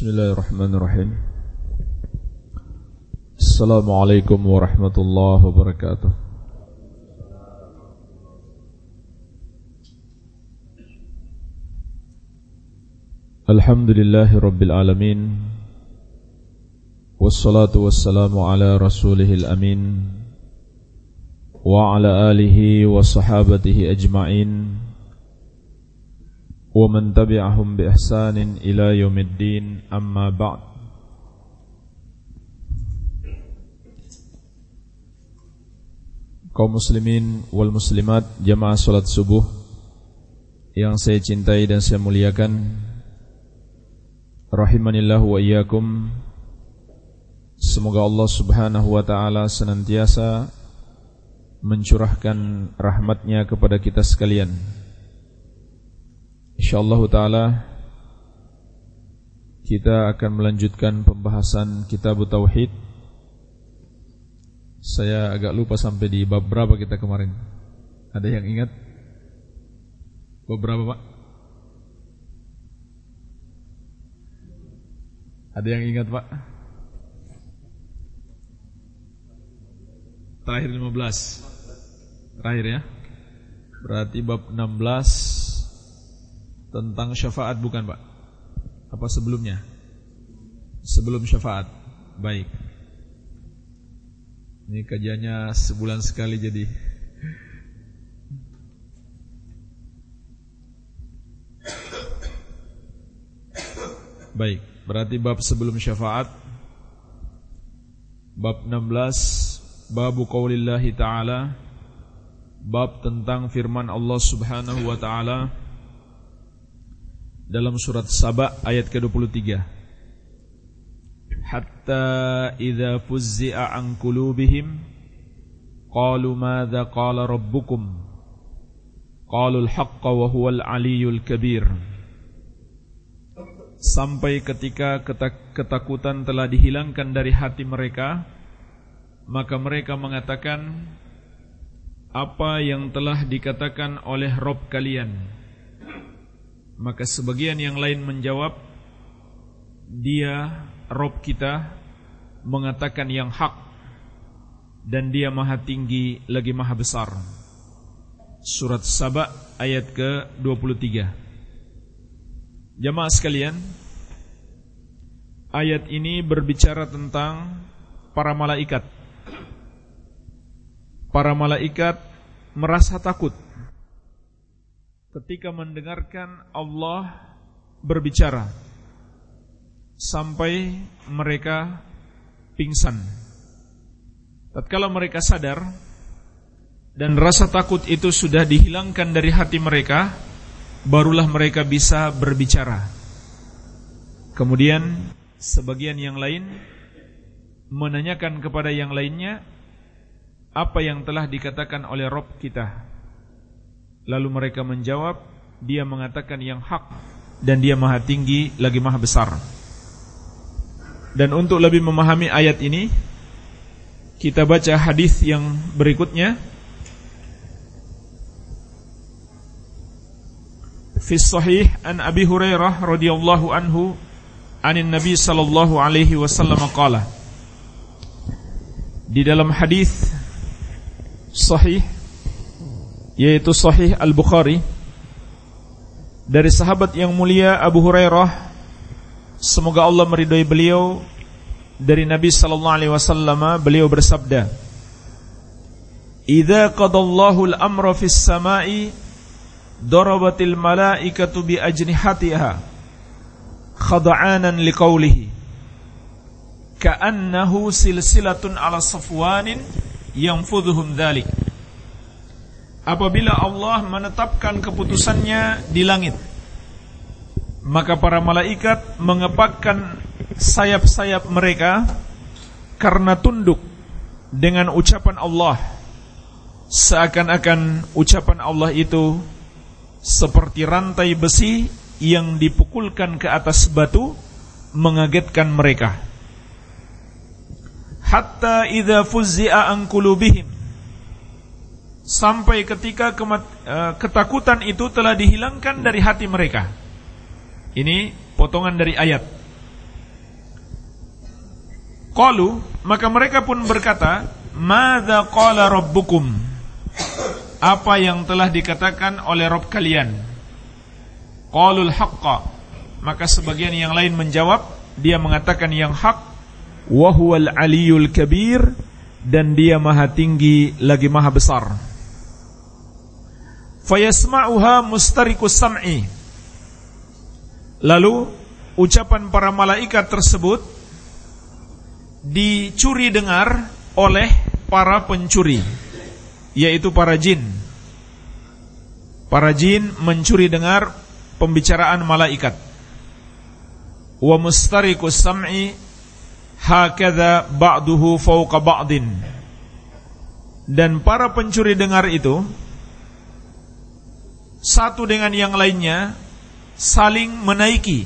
Bismillahirrahmanirrahim. Assalamualaikum warahmatullahi wabarakatuh. Alhamdulillahi rabbil alamin. Wassalatu wassalamu ala rasulihil amin. Wa ala alihi wa sahabatihi ajma'in ومن تبعهم بإحسان إلى يوم الدين أما بعد kaum muslimin wal muslimat jamaah salat subuh yang saya cintai dan saya muliakan rahimanillah wa iyyakum semoga Allah Subhanahu wa taala senantiasa mencurahkan rahmatnya kepada kita sekalian InsyaAllah ta'ala Kita akan melanjutkan pembahasan kitab Tauhid Saya agak lupa sampai di bab berapa kita kemarin Ada yang ingat? Bab berapa Pak? Ada yang ingat Pak? Terakhir 15 Terakhir ya Berarti bab 16 tentang syafaat bukan Pak? Apa sebelumnya? Sebelum syafaat. Baik. Ini kajiannya sebulan sekali jadi Baik, berarti bab sebelum syafaat Bab 16 Bab qaulillahi ta'ala Bab tentang firman Allah subhanahu wa ta'ala dalam surat Saba ayat ke-23. Hatta idza fuzzi'a an qulubihim qalu madza qala rabbukum qalu al-haqqa wa huwal aliyyul kabir. Sampai ketika ketakutan telah dihilangkan dari hati mereka maka mereka mengatakan apa yang telah dikatakan oleh Rob kalian maka sebagian yang lain menjawab Dia Rob kita Mengatakan yang hak Dan dia maha tinggi Lagi maha besar. Surat Sabah ayat ke-23. Jamaah sekalian Ayat ini berbicara tentang Para malaikat. Para malaikat Merasa takut ketika mendengarkan Allah berbicara sampai mereka pingsan. Tatkala mereka sadar dan rasa takut itu sudah dihilangkan dari hati mereka, barulah mereka bisa berbicara. Kemudian sebagian yang lain menanyakan kepada yang lainnya apa yang telah dikatakan oleh Rob kita Lalu mereka menjawab, dia mengatakan yang hak dan dia maha tinggi lagi maha besar. Dan untuk lebih memahami ayat ini, kita baca hadis yang berikutnya. Fi sahih an Abi Hurairah radhiyallahu anhu anin Nabi sallallahu alaihi wasallam qala Di dalam hadis sahih yaitu Sahih Al-Bukhari. Dari sahabat yang mulia Abu Hurairah semoga Allah meridhai beliau. Dari Nabi sallallahu alaihi wasallam beliau bersabda Idza qadallahu al-amra fis sama'i darabatil malaikatu bi ajnihatiha khada'anan liqaulihi ka'annahu silsilatun ala safwanin yanfudhuhum dhalik apabila Allah menetapkan keputusannya di langit maka para malaikat mengepakkan sayap-sayap mereka karena tunduk dengan ucapan Allah. Seakan-akan ucapan Allah itu seperti rantai besi yang dipukulkan ke atas batu mengagetkan mereka. Hatta idza fuzzi'a an qulubihim sampai ketika uh, ketakutan itu telah dihilangkan dari hati mereka. Ini potongan dari ayat. Qalu, maka mereka pun berkata, "Madza qala rabbukum?" Apa yang telah dikatakan oleh Rabb kalian? Qalul haqqa. Maka sebagian yang lain menjawab, dia mengatakan yang hak, wa huwal aliyul kabir dan dia maha tinggi lagi maha besar. Fayasma'uha mustarikus sam'i. Lalu ucapan para malaikat tersebut dicuri dengar oleh para pencuri yaitu para jin. Para jin mencuri dengar pembicaraan malaikat. Wa mustarikus sam'i hakadha ba'duhu fawqa ba'din. Dan para pencuri dengar itu satu dengan yang lainnya saling menaiki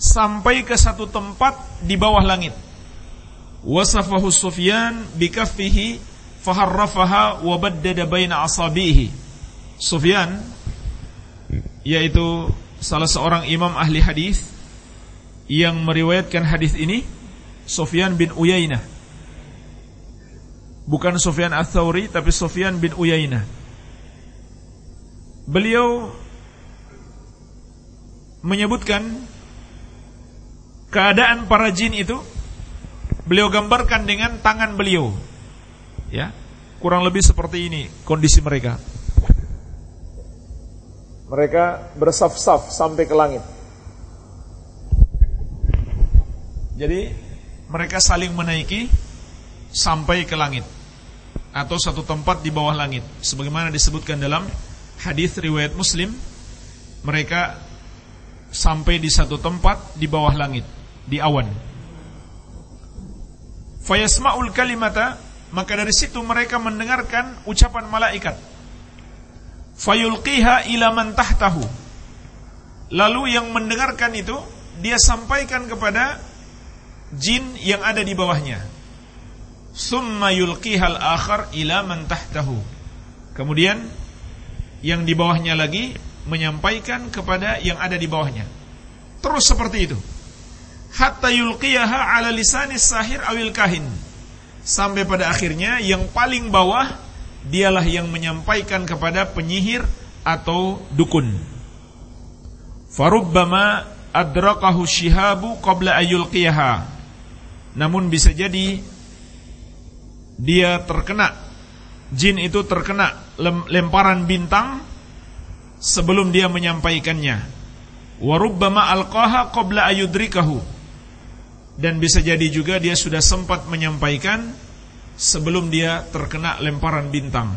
sampai ke satu tempat di bawah langit. Wasafahu Sufyan bikaffihi faharrafaha wa baddada baina asabihi. Sufyan yaitu salah seorang imam ahli hadis yang meriwayatkan hadis ini Sufyan bin Uyainah. Bukan Sufyan Ats-Tsauri tapi Sufyan bin Uyainah. Beliau menyebutkan keadaan para jin itu beliau gambarkan dengan tangan beliau. Ya. Kurang lebih seperti ini kondisi mereka. Mereka bersaf-saf sampai ke langit. Jadi mereka saling menaiki sampai ke langit atau satu tempat di bawah langit sebagaimana disebutkan dalam hadis riwayat Muslim mereka sampai di satu tempat di bawah langit di awan fayasma'ul kalimata maka dari situ mereka mendengarkan ucapan malaikat fayulqiha ila man tahtahu lalu yang mendengarkan itu dia sampaikan kepada jin yang ada di bawahnya. Summa yulqihal akhar ila man tahtahu. Kemudian yang di bawahnya lagi menyampaikan kepada yang ada di bawahnya. Terus seperti itu. Hatta yulqiyaha ala lisanis sahir awil kahin. Sampai pada akhirnya yang paling bawah dialah yang menyampaikan kepada penyihir atau dukun. Farubbama adrakahu shihabu qabla ayulqiyaha namun bisa jadi dia terkena jin itu terkena lemparan bintang sebelum dia menyampaikannya. Warubbama alqaha qabla ayudrikahu. Dan bisa jadi juga dia sudah sempat menyampaikan sebelum dia terkena lemparan bintang.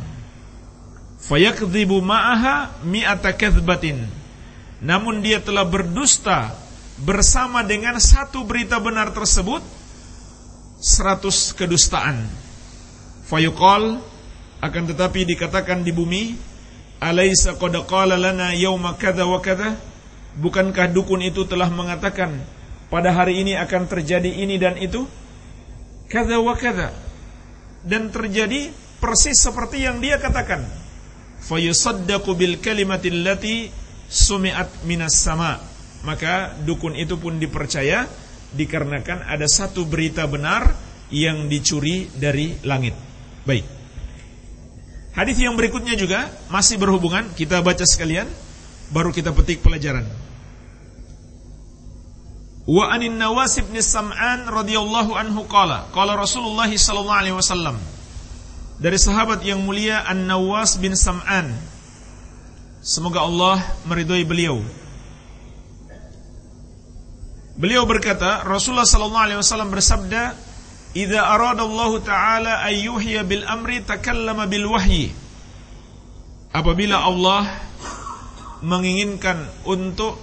Fayakdzibu ma'aha mi'ata kadzbatin. Namun dia telah berdusta bersama dengan satu berita benar tersebut seratus kedustaan. Fayuqal akan tetapi dikatakan di bumi, alaisa qad qala lana yauma kadza wa kadza? Bukankah dukun itu telah mengatakan pada hari ini akan terjadi ini dan itu? Kadza wa kadza. Dan terjadi persis seperti yang dia katakan. Fayusaddaqu bil kalimati allati sumi'at minas sama. Maka dukun itu pun dipercaya dikarenakan ada satu berita benar yang dicuri dari langit. Baik. Hadis yang berikutnya juga masih berhubungan, kita baca sekalian baru kita petik pelajaran. Wa anin Nawas bin Sam'an radhiyallahu anhu qala, qala Rasulullah sallallahu alaihi wasallam. Dari sahabat yang mulia An-Nawas bin Sam'an. Semoga Allah meridhai beliau. Beliau berkata, Rasulullah sallallahu alaihi wasallam bersabda, "Idza aradallahu ta'ala ayyuhya bil amri takallama bil wahyi." Apabila Allah menginginkan untuk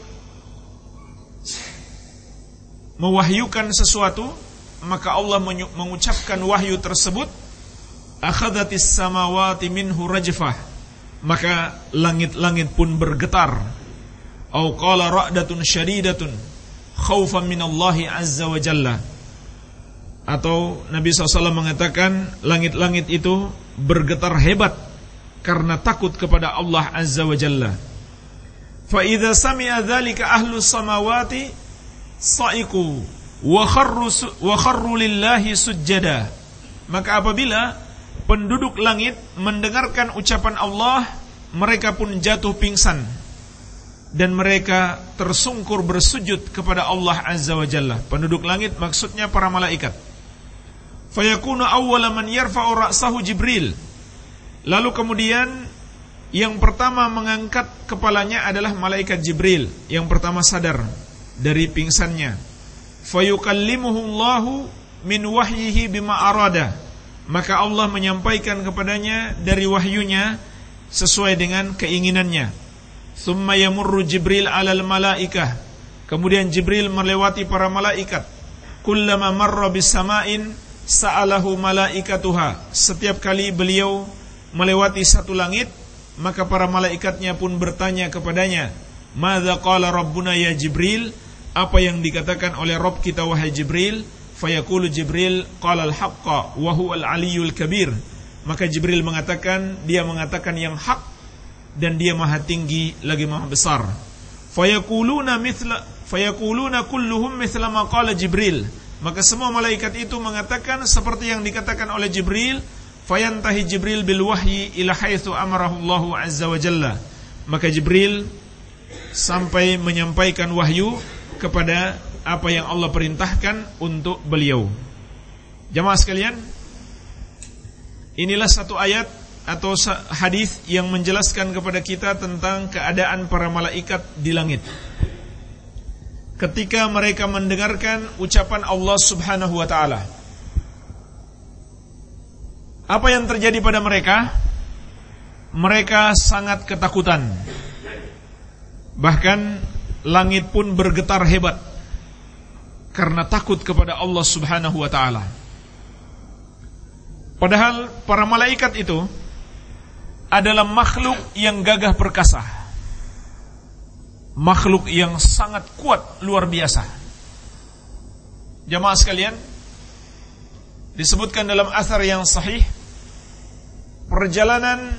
mewahyukan sesuatu, maka Allah mengucapkan wahyu tersebut, akhadhatis samawati minhu rajfah. Maka langit-langit pun bergetar. Au qala ra'datun syadidatun khaufan minallahi azza wa jalla atau Nabi SAW mengatakan langit-langit itu bergetar hebat karena takut kepada Allah azza wa jalla fa idza sami'a dzalika ahlu samawati sa'iqu wa kharru wa kharru maka apabila penduduk langit mendengarkan ucapan Allah mereka pun jatuh pingsan dan mereka tersungkur bersujud kepada Allah Azza wa Jalla. Penduduk langit maksudnya para malaikat. Fayakunu awwala man yarfa'u ra'sahu Jibril. Lalu kemudian yang pertama mengangkat kepalanya adalah malaikat Jibril, yang pertama sadar dari pingsannya. Fayukallimuhu Allahu min wahyihi bima arada. Maka Allah menyampaikan kepadanya dari wahyunya sesuai dengan keinginannya. Thumma yamurru Jibril alal malaikah. Kemudian Jibril melewati para malaikat. Kullama marra bis sama'in sa'alahu malaikatuha. Setiap kali beliau melewati satu langit, maka para malaikatnya pun bertanya kepadanya, "Madza qala rabbuna ya Jibril?" Apa yang dikatakan oleh Rabb kita wahai Jibril? Fayaqulu Jibril qala al-haqqa wa huwa al-aliyyul kabir. Maka Jibril mengatakan, dia mengatakan yang hak dan dia maha tinggi lagi maha besar. Fayaquluna mithla fayaquluna kulluhum mithla ma qala Jibril. Maka semua malaikat itu mengatakan seperti yang dikatakan oleh Jibril, fayantahi Jibril bil wahyi ila haitsu amarahu Allah azza wa jalla. Maka Jibril sampai menyampaikan wahyu kepada apa yang Allah perintahkan untuk beliau. Jamaah sekalian, inilah satu ayat atau hadis yang menjelaskan kepada kita tentang keadaan para malaikat di langit. Ketika mereka mendengarkan ucapan Allah Subhanahu wa taala. Apa yang terjadi pada mereka? Mereka sangat ketakutan. Bahkan langit pun bergetar hebat karena takut kepada Allah Subhanahu wa taala. Padahal para malaikat itu adalah makhluk yang gagah perkasa. Makhluk yang sangat kuat luar biasa. Jamaah sekalian, disebutkan dalam asar yang sahih perjalanan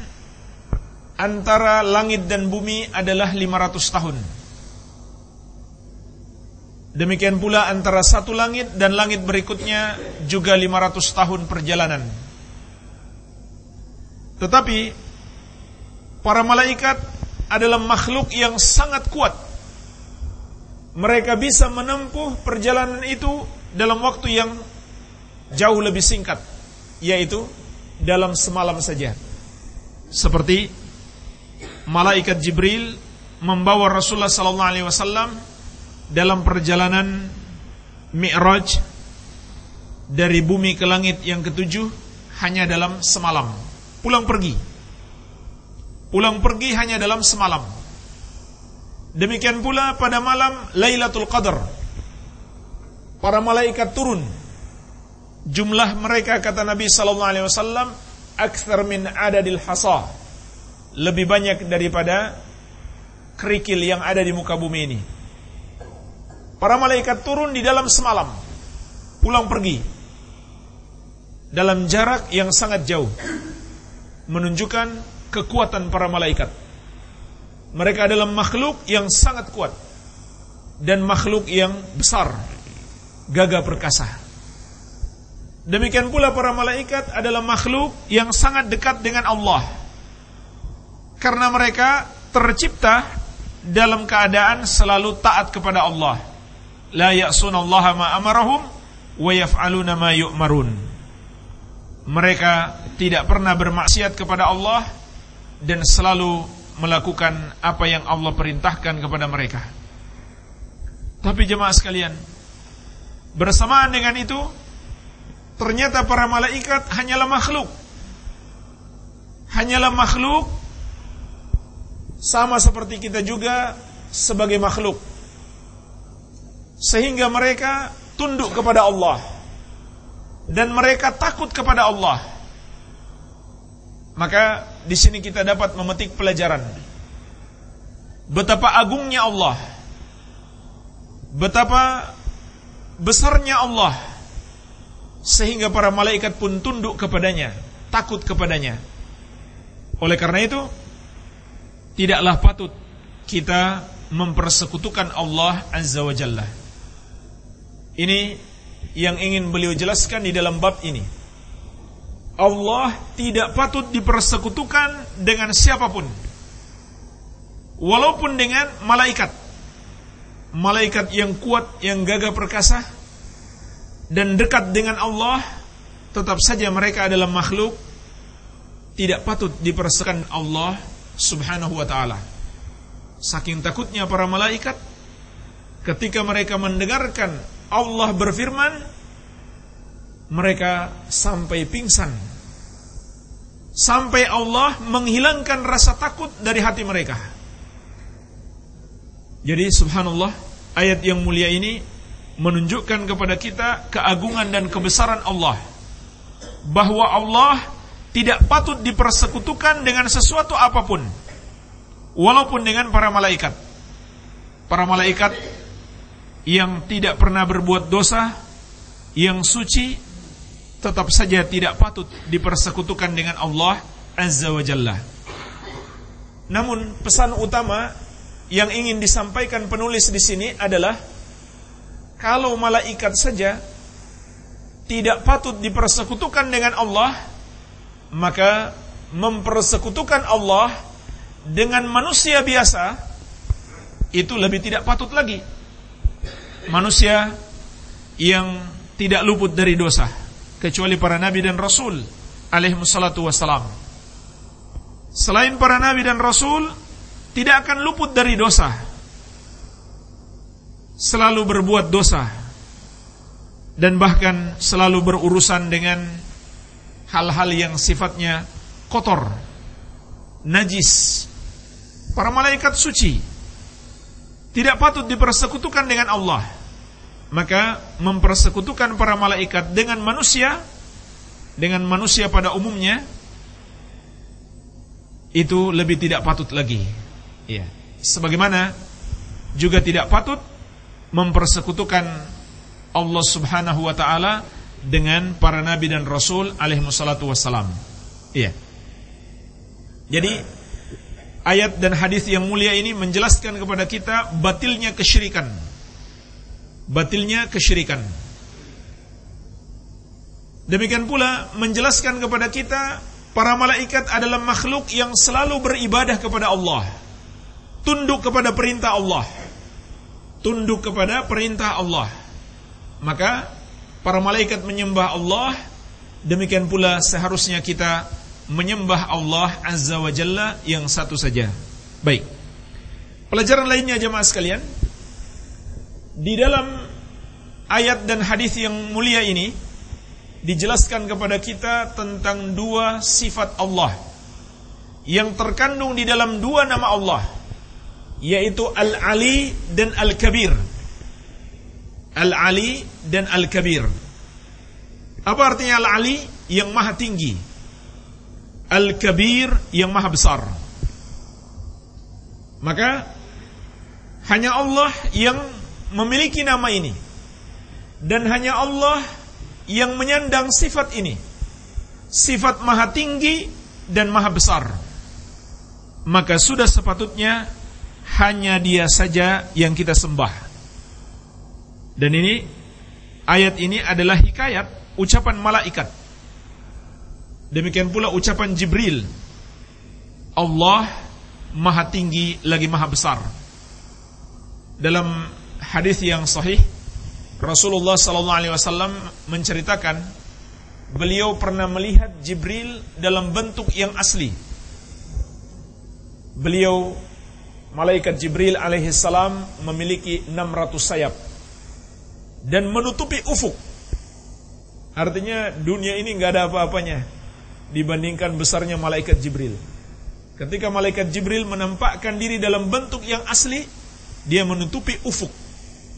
antara langit dan bumi adalah 500 tahun. Demikian pula antara satu langit dan langit berikutnya juga 500 tahun perjalanan. Tetapi Para malaikat adalah makhluk yang sangat kuat. Mereka bisa menempuh perjalanan itu dalam waktu yang jauh lebih singkat, yaitu dalam semalam saja. Seperti malaikat Jibril membawa Rasulullah sallallahu alaihi wasallam dalam perjalanan Mi'raj dari bumi ke langit yang ketujuh hanya dalam semalam. Pulang pergi Pulang pergi hanya dalam semalam. Demikian pula pada malam Lailatul Qadar. Para malaikat turun. Jumlah mereka kata Nabi sallallahu alaihi wasallam akthar min adadil hasa. Lebih banyak daripada kerikil yang ada di muka bumi ini. Para malaikat turun di dalam semalam. Pulang pergi. Dalam jarak yang sangat jauh. Menunjukkan kekuatan para malaikat. Mereka adalah makhluk yang sangat kuat dan makhluk yang besar, gagah perkasa. Demikian pula para malaikat adalah makhluk yang sangat dekat dengan Allah. Karena mereka tercipta dalam keadaan selalu taat kepada Allah. La ya'sunallaha ma amarahum wa yaf'aluna ma yu'marun. Mereka tidak pernah bermaksiat kepada Allah dan selalu melakukan apa yang Allah perintahkan kepada mereka. Tapi jemaah sekalian, bersamaan dengan itu, ternyata para malaikat hanyalah makhluk. Hanyalah makhluk sama seperti kita juga sebagai makhluk. Sehingga mereka tunduk kepada Allah dan mereka takut kepada Allah. Maka di sini kita dapat memetik pelajaran betapa agungnya Allah, betapa besarnya Allah, sehingga para malaikat pun tunduk kepadanya, takut kepadanya. Oleh karena itu, tidaklah patut kita mempersekutukan Allah Azza wa Jalla. Ini yang ingin beliau jelaskan di dalam bab ini. Allah tidak patut dipersekutukan dengan siapa pun. Walaupun dengan malaikat. Malaikat yang kuat, yang gagah perkasa dan dekat dengan Allah, tetap saja mereka adalah makhluk tidak patut dipersekutukan Allah Subhanahu wa taala. Saking takutnya para malaikat ketika mereka mendengarkan Allah berfirman mereka sampai pingsan sampai Allah menghilangkan rasa takut dari hati mereka. Jadi subhanallah ayat yang mulia ini menunjukkan kepada kita keagungan dan kebesaran Allah bahwa Allah tidak patut dipersekutukan dengan sesuatu apa pun walaupun dengan para malaikat. Para malaikat yang tidak pernah berbuat dosa, yang suci, tetap saja tidak patut dipersekutukan dengan Allah Azza wa Jalla. Namun pesan utama yang ingin disampaikan penulis di sini adalah kalau malaikat saja tidak patut dipersekutukan dengan Allah, maka mempersekutukan Allah dengan manusia biasa itu lebih tidak patut lagi manusia yang tidak luput dari dosa kecuali para nabi dan rasul alaihi wassalatu wassalam. Selain para nabi dan rasul tidak akan luput dari dosa. Selalu berbuat dosa dan bahkan selalu berurusan dengan hal-hal yang sifatnya kotor, najis. Para malaikat suci tidak patut dipersekutukan dengan Allah. Maka mempersekutukan para malaikat dengan manusia dengan manusia pada umumnya itu lebih tidak patut lagi. Ya. Sebagaimana juga tidak patut mempersekutukan Allah Subhanahu wa taala dengan para nabi dan rasul alaihi wassalatu wassalam. Iya. Jadi ayat dan hadis yang mulia ini menjelaskan kepada kita batilnya kesyirikan. Batilnya kesyirikan. Demikian pula menjelaskan kepada kita para malaikat adalah makhluk yang selalu beribadah kepada Allah. Tunduk kepada perintah Allah. Tunduk kepada perintah Allah. Maka para malaikat menyembah Allah, demikian pula seharusnya kita menyembah Allah Azza wa Jalla yang satu saja. Baik. Pelajaran lainnya jemaah sekalian, di dalam ayat dan hadis yang mulia ini dijelaskan kepada kita tentang dua sifat Allah yang terkandung di dalam dua nama Allah yaitu Al-Ali dan Al-Kabir. Al-Ali dan Al-Kabir. Apa artinya Al-Ali? Yang maha tinggi. Al-Kabir yang maha besar. Maka hanya Allah yang memiliki nama ini. Dan hanya Allah yang menyandang sifat ini. Sifat maha tinggi dan maha besar. Maka sudah sepatutnya hanya dia saja yang kita sembah. Dan ini ayat ini adalah hikayat ucapan malaikat Demikian pula ucapan Jibril. Allah maha tinggi lagi maha besar. Dalam hadis yang sahih Rasulullah sallallahu alaihi wasallam menceritakan beliau pernah melihat Jibril dalam bentuk yang asli. Beliau malaikat Jibril alaihi salam memiliki 600 sayap dan menutupi ufuk. Artinya dunia ini nggak ada apa-apanya dibandingkan besarnya malaikat Jibril. Ketika malaikat Jibril menampakkan diri dalam bentuk yang asli, dia menutupi ufuk,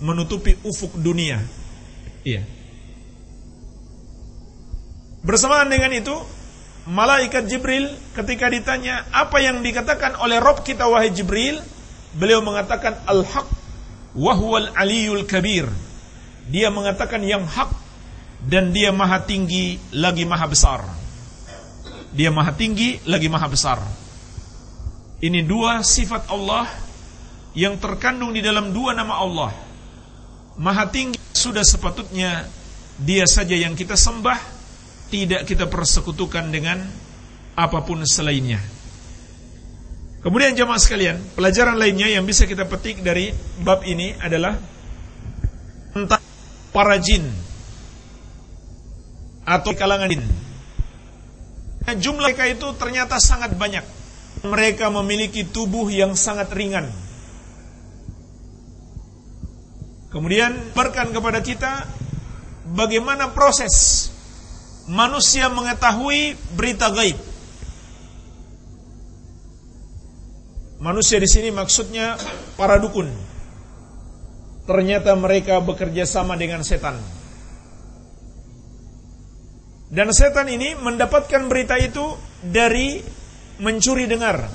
menutupi ufuk dunia. Iya. Bersamaan dengan itu, malaikat Jibril ketika ditanya apa yang dikatakan oleh Rob kita wahai Jibril, beliau mengatakan al-haq wahwal aliyul kabir. Dia mengatakan yang hak dan dia maha tinggi lagi maha besar. Dia maha tinggi lagi maha besar. Ini dua sifat Allah yang terkandung di dalam dua nama Allah. Maha tinggi sudah sepatutnya dia saja yang kita sembah, tidak kita persekutukan dengan apa pun selainnya. Kemudian jemaah sekalian, pelajaran lainnya yang bisa kita petik dari bab ini adalah tentang para jin atau kalangan jin. Jumlah mereka itu ternyata sangat banyak. Mereka memiliki tubuh yang sangat ringan. Kemudian berkan kepada kita bagaimana proses manusia mengetahui berita gaib. Manusia di sini maksudnya para dukun. Ternyata mereka bekerja sama dengan setan. Dan setan ini mendapatkan berita itu dari mencuri dengar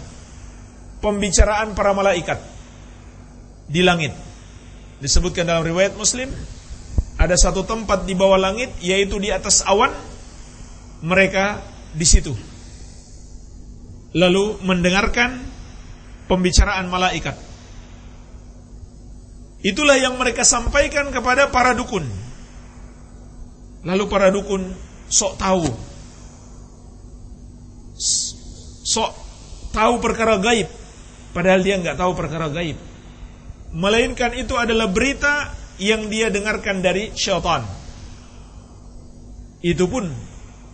pembicaraan para malaikat di langit. Disebutkan dalam riwayat Muslim, ada satu tempat di bawah langit yaitu di atas awan mereka di situ. Lalu mendengarkan pembicaraan malaikat. Itulah yang mereka sampaikan kepada para dukun. Lalu para dukun sok tahu. Sok tahu perkara gaib. Padahal dia nggak tahu perkara gaib. Melainkan itu adalah berita yang dia dengarkan dari syaitan. Itu pun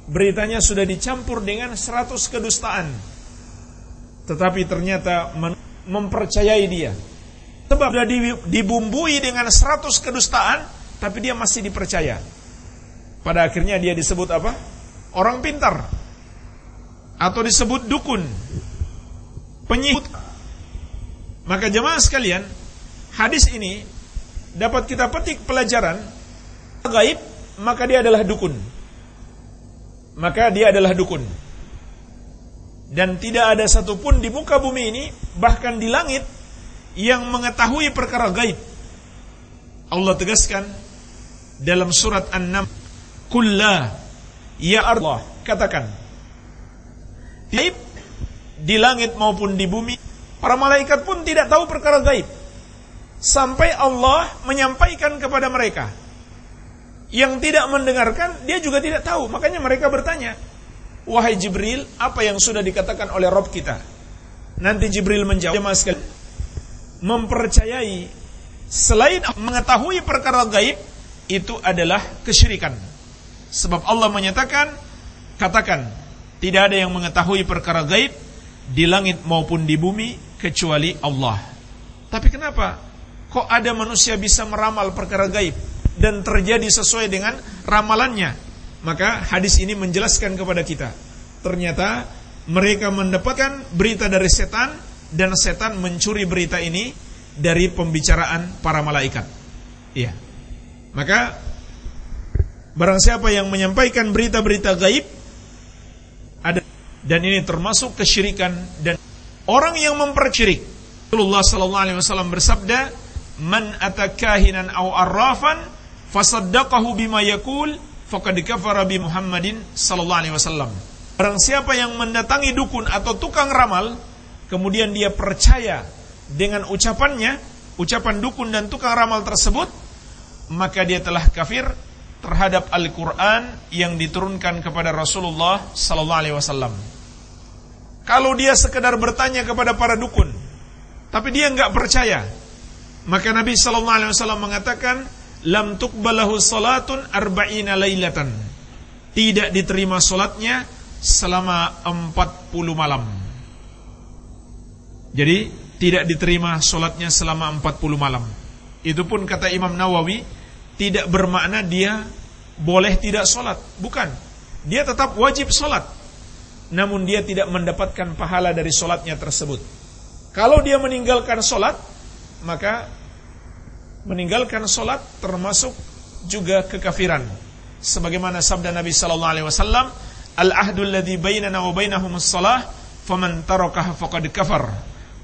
beritanya sudah dicampur dengan seratus kedustaan tetapi ternyata mempercayai dia. Sebab sudah dibumbui dengan seratus kedustaan, tapi dia masih dipercaya. Pada akhirnya dia disebut apa? Orang pintar. Atau disebut dukun. Penyihir. Maka jemaah sekalian, hadis ini dapat kita petik pelajaran gaib, maka dia adalah dukun. Maka dia adalah dukun dan tidak ada satupun di muka bumi ini bahkan di langit yang mengetahui perkara gaib. Allah tegaskan dalam surat An-Naml, "Kulla ya Allah," katakan. Gaib di langit maupun di bumi, para malaikat pun tidak tahu perkara gaib. Sampai Allah menyampaikan kepada mereka. Yang tidak mendengarkan, dia juga tidak tahu. Makanya mereka bertanya, Wahai Jibril, apa yang sudah dikatakan oleh Rob kita? Nanti Jibril menjawab, mempercayai selain mengetahui perkara gaib itu adalah kesyirikan. Sebab Allah menyatakan, katakan, tidak ada yang mengetahui perkara gaib di langit maupun di bumi kecuali Allah. Tapi kenapa? Kok ada manusia bisa meramal perkara gaib dan terjadi sesuai dengan ramalannya? Maka hadis ini menjelaskan kepada kita, ternyata mereka mendapatkan berita dari setan dan setan mencuri berita ini dari pembicaraan para malaikat. Iya. Maka barang siapa yang menyampaikan berita-berita gaib ada dan ini termasuk kesyirikan dan orang yang mempercirik. Rasulullah wasallam bersabda, "Man atakahinan aw arrafan fasaddaqahu bima yaqul faqad kafara bi Muhammadin sallallahu alaihi wasallam. Barang siapa yang mendatangi dukun atau tukang ramal, kemudian dia percaya dengan ucapannya, ucapan dukun dan tukang ramal tersebut, maka dia telah kafir terhadap Al-Quran yang diturunkan kepada Rasulullah Sallallahu Alaihi Wasallam. Kalau dia sekedar bertanya kepada para dukun, tapi dia nggak percaya, maka Nabi Sallallahu Alaihi Wasallam mengatakan, lam tuqbalahu salatun arba'ina lailatan. Tidak diterima solatnya selama 40 malam. Jadi tidak diterima solatnya selama 40 malam. Itu pun kata Imam Nawawi tidak bermakna dia boleh tidak solat. Bukan. Dia tetap wajib solat. Namun dia tidak mendapatkan pahala dari solatnya tersebut. Kalau dia meninggalkan solat, maka meninggalkan solat termasuk juga kekafiran. Sebagaimana sabda Nabi sallallahu alaihi wasallam, "Al-ahdul ladzi bainana wa bainahumus shalah, faman tarakaha faqad kafar."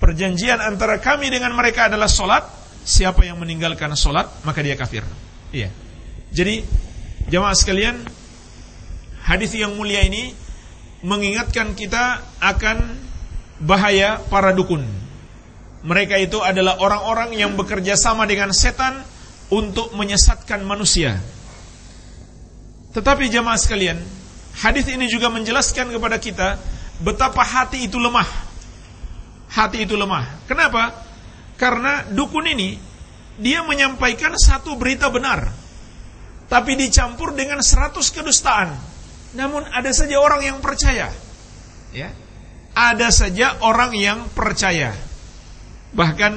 Perjanjian antara kami dengan mereka adalah solat. Siapa yang meninggalkan solat, maka dia kafir. Iya. Jadi, jemaah sekalian, hadis yang mulia ini mengingatkan kita akan bahaya para dukun mereka itu adalah orang-orang yang bekerja sama dengan setan untuk menyesatkan manusia. Tetapi jemaah sekalian, hadis ini juga menjelaskan kepada kita betapa hati itu lemah. Hati itu lemah. Kenapa? Karena dukun ini dia menyampaikan satu berita benar, tapi dicampur dengan seratus kedustaan. Namun ada saja orang yang percaya. Ya. Ada saja orang yang percaya. Bahkan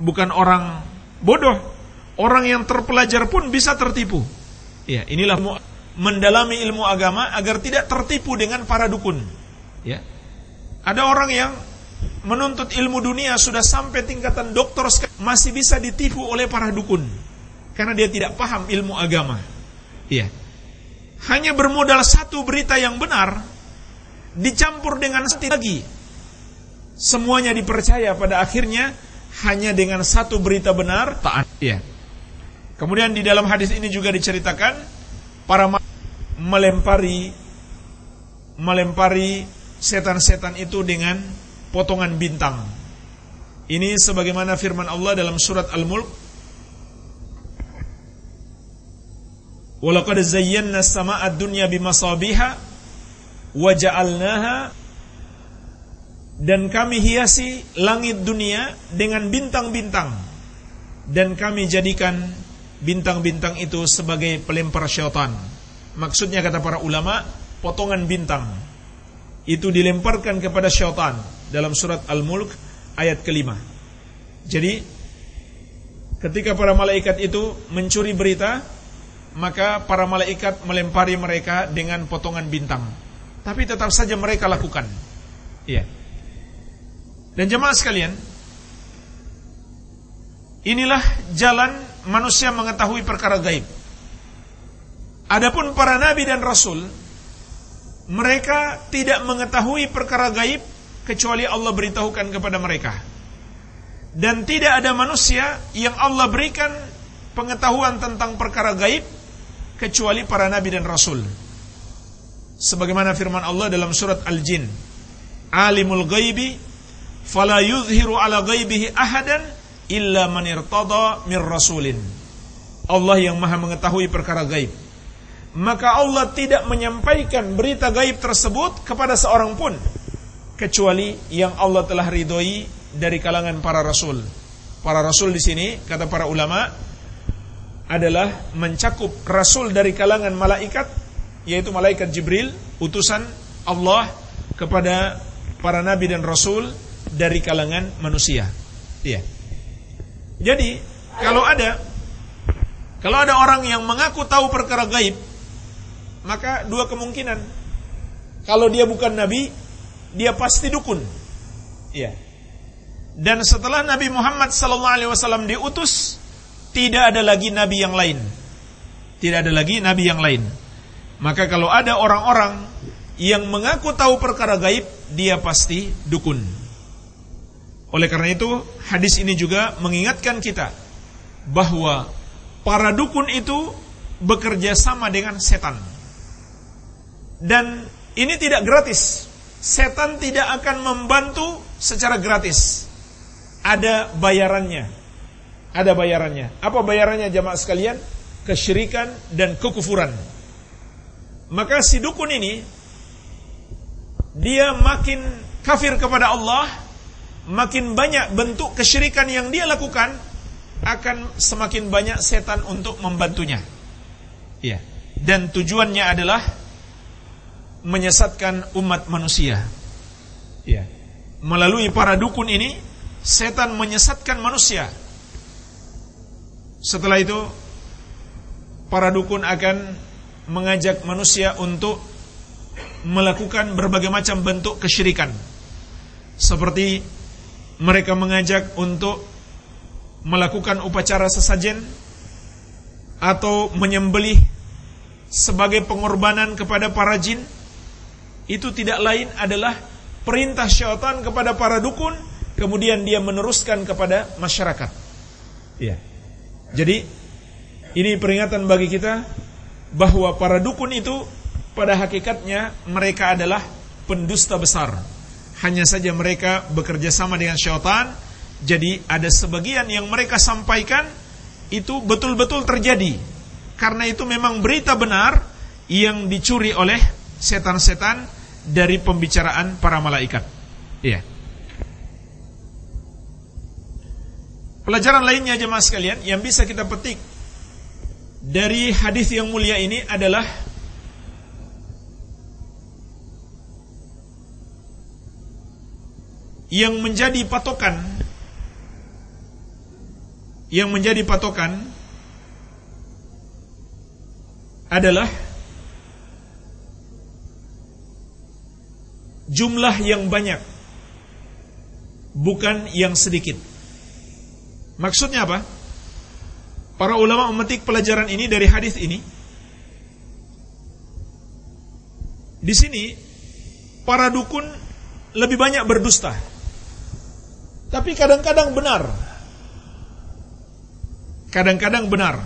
bukan orang bodoh, orang yang terpelajar pun bisa tertipu. Ya, inilah mendalami ilmu agama agar tidak tertipu dengan para dukun. Ya. Ada orang yang menuntut ilmu dunia sudah sampai tingkatan doktor masih bisa ditipu oleh para dukun karena dia tidak paham ilmu agama. Iya. Hanya bermodal satu berita yang benar dicampur dengan satu lagi. Semuanya dipercaya pada akhirnya hanya dengan satu berita benar taat. Iya. Kemudian di dalam hadis ini juga diceritakan para melempari melempari setan-setan itu dengan potongan bintang. Ini sebagaimana firman Allah dalam surat Al-Mulk Walaqad zayyana as-samaa'a ad-dunya bimasabiha wa ja'alnaha dan kami hiasi langit dunia dengan bintang-bintang dan kami jadikan bintang-bintang itu sebagai pelempar syaitan. Maksudnya kata para ulama, potongan bintang itu dilemparkan kepada syaitan dalam surat Al-Mulk ayat kelima. Jadi ketika para malaikat itu mencuri berita, maka para malaikat melempari mereka dengan potongan bintang. Tapi tetap saja mereka lakukan. Iya. Dan jemaah sekalian, inilah jalan manusia mengetahui perkara gaib. Adapun para nabi dan rasul, mereka tidak mengetahui perkara gaib kecuali Allah beritahukan kepada mereka. Dan tidak ada manusia yang Allah berikan pengetahuan tentang perkara gaib kecuali para nabi dan rasul. Sebagaimana firman Allah dalam surat Al-Jin, "Alimul ghaibi fala yuzhiru ala ghaibihi ahadan illa man irtada mir rasulin. Allah yang Maha mengetahui perkara gaib. Maka Allah tidak menyampaikan berita gaib tersebut kepada seorang pun kecuali yang Allah telah ridhoi dari kalangan para rasul. Para rasul di sini kata para ulama adalah mencakup rasul dari kalangan malaikat yaitu malaikat Jibril, utusan Allah kepada para nabi dan rasul dari kalangan manusia. Iya. Jadi kalau ada kalau ada orang yang mengaku tahu perkara gaib, maka dua kemungkinan. Kalau dia bukan nabi, dia pasti dukun. Iya. Dan setelah Nabi Muhammad sallallahu alaihi wasallam diutus, tidak ada lagi nabi yang lain. Tidak ada lagi nabi yang lain. Maka kalau ada orang-orang yang mengaku tahu perkara gaib, dia pasti dukun. Oleh karena itu, hadis ini juga mengingatkan kita bahwa para dukun itu bekerja sama dengan setan. Dan ini tidak gratis. Setan tidak akan membantu secara gratis. Ada bayarannya. Ada bayarannya. Apa bayarannya jamaah sekalian? Kesyirikan dan kekufuran. Maka si dukun ini dia makin kafir kepada Allah makin banyak bentuk kesyirikan yang dia lakukan, akan semakin banyak setan untuk membantunya. Ya. Dan tujuannya adalah menyesatkan umat manusia. Ya. Melalui para dukun ini, setan menyesatkan manusia. Setelah itu, para dukun akan mengajak manusia untuk melakukan berbagai macam bentuk kesyirikan. Seperti mereka mengajak untuk melakukan upacara sesajen atau menyembelih sebagai pengorbanan kepada para jin itu tidak lain adalah perintah syaitan kepada para dukun kemudian dia meneruskan kepada masyarakat. Ya. Jadi ini peringatan bagi kita bahwa para dukun itu pada hakikatnya mereka adalah pendusta besar hanya saja mereka bekerja sama dengan syaitan. Jadi ada sebagian yang mereka sampaikan itu betul-betul terjadi. Karena itu memang berita benar yang dicuri oleh setan-setan dari pembicaraan para malaikat. Iya. Pelajaran lainnya jemaah sekalian yang bisa kita petik dari hadis yang mulia ini adalah yang menjadi patokan yang menjadi patokan adalah jumlah yang banyak bukan yang sedikit. Maksudnya apa? Para ulama memetik pelajaran ini dari hadis ini. Di sini para dukun lebih banyak berdusta. Tapi kadang-kadang benar. Kadang-kadang benar.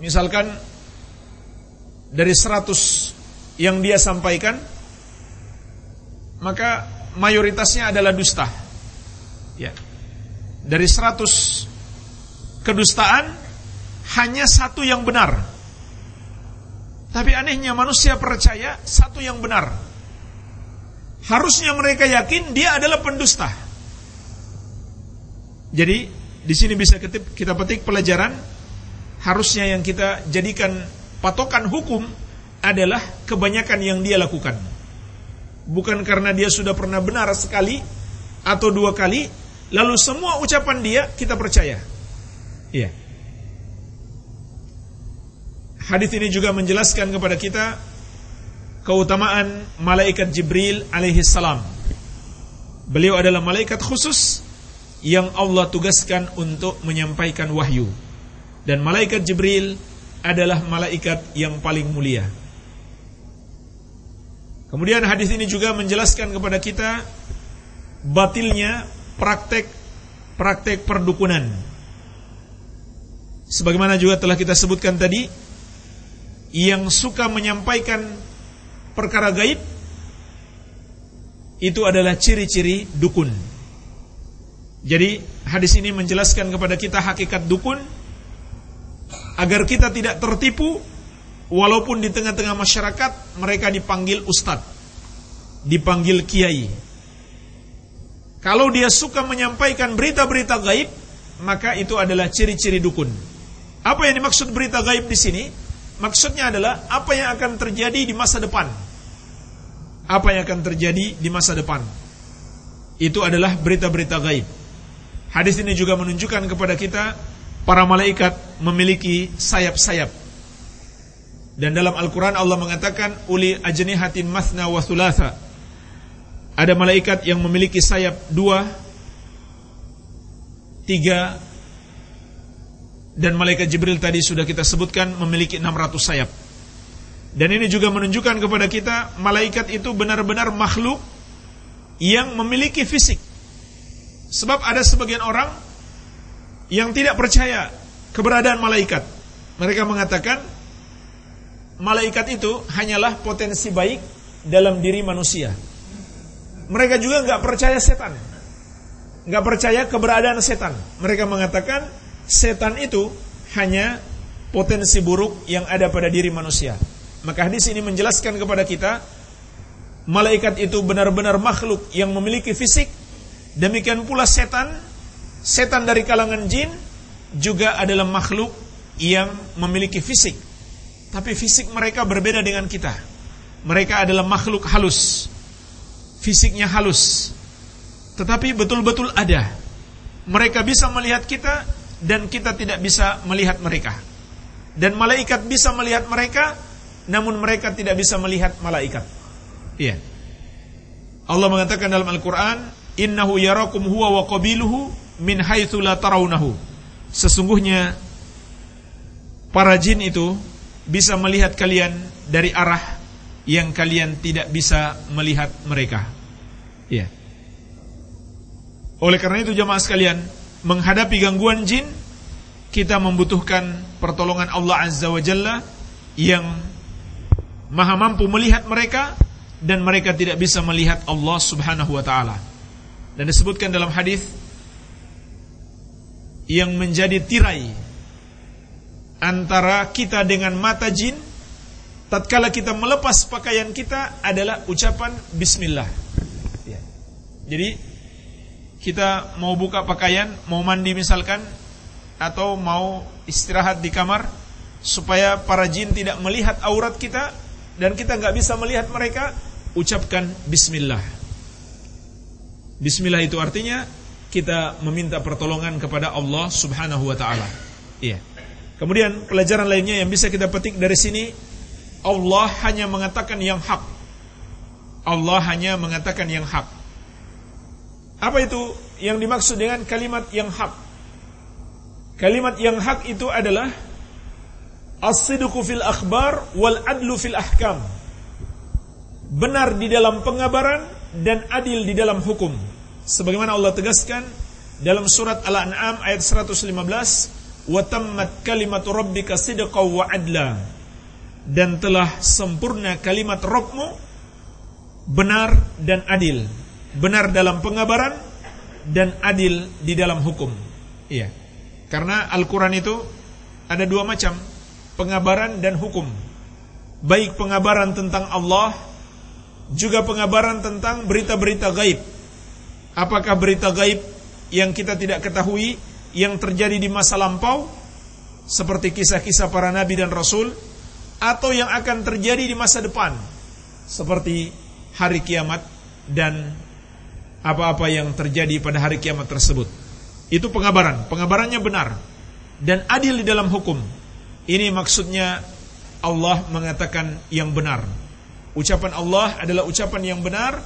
Misalkan dari 100 yang dia sampaikan maka mayoritasnya adalah dusta. Ya. Dari 100 kedustaan hanya satu yang benar. Tapi anehnya manusia percaya satu yang benar. Harusnya mereka yakin dia adalah pendusta. Jadi di sini bisa kita petik pelajaran harusnya yang kita jadikan patokan hukum adalah kebanyakan yang dia lakukan. Bukan karena dia sudah pernah benar sekali atau dua kali, lalu semua ucapan dia kita percaya. Iya. Hadis ini juga menjelaskan kepada kita keutamaan malaikat Jibril alaihi salam. Beliau adalah malaikat khusus yang Allah tugaskan untuk menyampaikan wahyu. Dan malaikat Jibril adalah malaikat yang paling mulia. Kemudian hadis ini juga menjelaskan kepada kita batilnya praktek praktek perdukunan. Sebagaimana juga telah kita sebutkan tadi, yang suka menyampaikan perkara gaib itu adalah ciri-ciri dukun. Jadi hadis ini menjelaskan kepada kita hakikat dukun agar kita tidak tertipu walaupun di tengah-tengah masyarakat mereka dipanggil ustadz, dipanggil kiai. Kalau dia suka menyampaikan berita-berita gaib, maka itu adalah ciri-ciri dukun. Apa yang dimaksud berita gaib di sini? Maksudnya adalah apa yang akan terjadi di masa depan. Apa yang akan terjadi di masa depan. Itu adalah berita-berita gaib. Hadis ini juga menunjukkan kepada kita para malaikat memiliki sayap-sayap. Dan dalam Al-Quran Allah mengatakan Uli ajnihatin masna wa thulatha. Ada malaikat yang memiliki sayap dua Tiga Dan malaikat Jibril tadi sudah kita sebutkan Memiliki 600 sayap. Dan ini juga menunjukkan kepada kita Malaikat itu benar-benar makhluk Yang memiliki fisik Sebab ada sebagian orang yang tidak percaya keberadaan malaikat. Mereka mengatakan malaikat itu hanyalah potensi baik dalam diri manusia. Mereka juga nggak percaya setan, nggak percaya keberadaan setan. Mereka mengatakan setan itu hanya potensi buruk yang ada pada diri manusia. Maka hadis ini menjelaskan kepada kita malaikat itu benar-benar makhluk yang memiliki fisik. Demikian pula setan setan dari kalangan jin juga adalah makhluk yang memiliki fisik. Tapi fisik mereka berbeda dengan kita. Mereka adalah makhluk halus. Fisiknya halus. Tetapi betul-betul ada. Mereka bisa melihat kita dan kita tidak bisa melihat mereka. Dan malaikat bisa melihat mereka namun mereka tidak bisa melihat malaikat. Iya. Allah mengatakan dalam Al-Qur'an, "Innahu yarakum huwa wa qabiluhu min haitsu la tarawnahu. Sesungguhnya para jin itu bisa melihat kalian dari arah yang kalian tidak bisa melihat mereka. Ya. Oleh karena itu jemaah sekalian, menghadapi gangguan jin kita membutuhkan pertolongan Allah Azza wa Jalla yang maha mampu melihat mereka dan mereka tidak bisa melihat Allah Subhanahu wa taala. Dan disebutkan dalam hadis yang menjadi tirai antara kita dengan mata jin tatkala kita melepas pakaian kita adalah ucapan bismillah. Ya. Jadi kita mau buka pakaian, mau mandi misalkan atau mau istirahat di kamar supaya para jin tidak melihat aurat kita dan kita nggak bisa melihat mereka, ucapkan bismillah. Bismillah itu artinya kita meminta pertolongan kepada Allah Subhanahu wa taala. Iya. Kemudian pelajaran lainnya yang bisa kita petik dari sini Allah hanya mengatakan yang hak. Allah hanya mengatakan yang hak. Apa itu yang dimaksud dengan kalimat yang hak? Kalimat yang hak itu adalah as-sidqu fil akhbar wal adlu fil ahkam. Benar di dalam pengabaran dan adil di dalam hukum. Sebagaimana Allah tegaskan dalam surat Al-An'am ayat 115 wa tammat kalimatu rabbika sidqan wa adla. Dan telah sempurna kalimat Rabbmu benar dan adil benar dalam pengabaran dan adil di dalam hukum. Iya. Karena Al-Quran itu ada dua macam pengabaran dan hukum. Baik pengabaran tentang Allah juga pengabaran tentang berita-berita gaib Apakah berita gaib yang kita tidak ketahui yang terjadi di masa lampau seperti kisah-kisah para nabi dan rasul atau yang akan terjadi di masa depan seperti hari kiamat dan apa-apa yang terjadi pada hari kiamat tersebut. Itu pengabaran, pengabarannya benar dan adil di dalam hukum. Ini maksudnya Allah mengatakan yang benar. Ucapan Allah adalah ucapan yang benar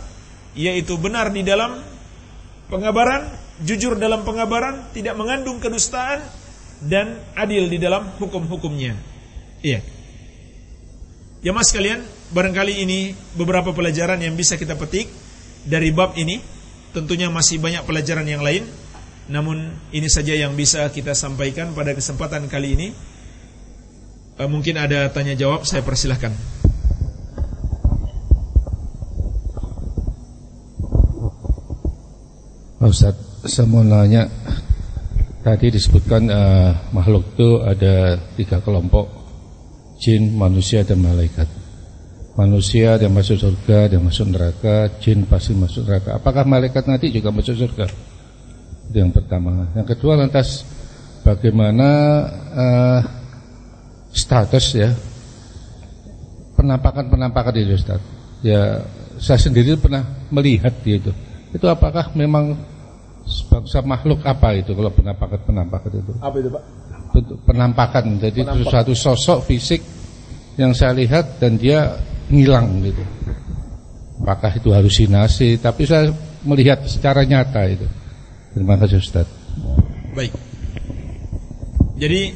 yaitu benar di dalam pengabaran, jujur dalam pengabaran, tidak mengandung kedustaan dan adil di dalam hukum-hukumnya. Iya. Ya mas kalian, barangkali ini beberapa pelajaran yang bisa kita petik dari bab ini. Tentunya masih banyak pelajaran yang lain, namun ini saja yang bisa kita sampaikan pada kesempatan kali ini. Eh, mungkin ada tanya jawab, saya persilahkan. Ustaz, saya mau nanya Tadi disebutkan uh, makhluk itu ada tiga kelompok Jin, manusia, dan malaikat. Manusia yang masuk surga, yang masuk neraka Jin pasti masuk neraka. Apakah malaikat nanti juga masuk surga? Itu yang pertama. Yang kedua lantas Bagaimana uh, status ya? Penampakan-penampakan itu Ustaz. Ya saya sendiri pernah melihat itu. Itu apakah memang bangsa makhluk apa itu kalau penampakan penampakan itu? Apa itu pak? Bentuk penampakan. Jadi Penampak. itu suatu sosok fisik yang saya lihat dan dia ngilang gitu. Apakah itu halusinasi? Tapi saya melihat secara nyata itu. Terima kasih Ustaz. Baik. Jadi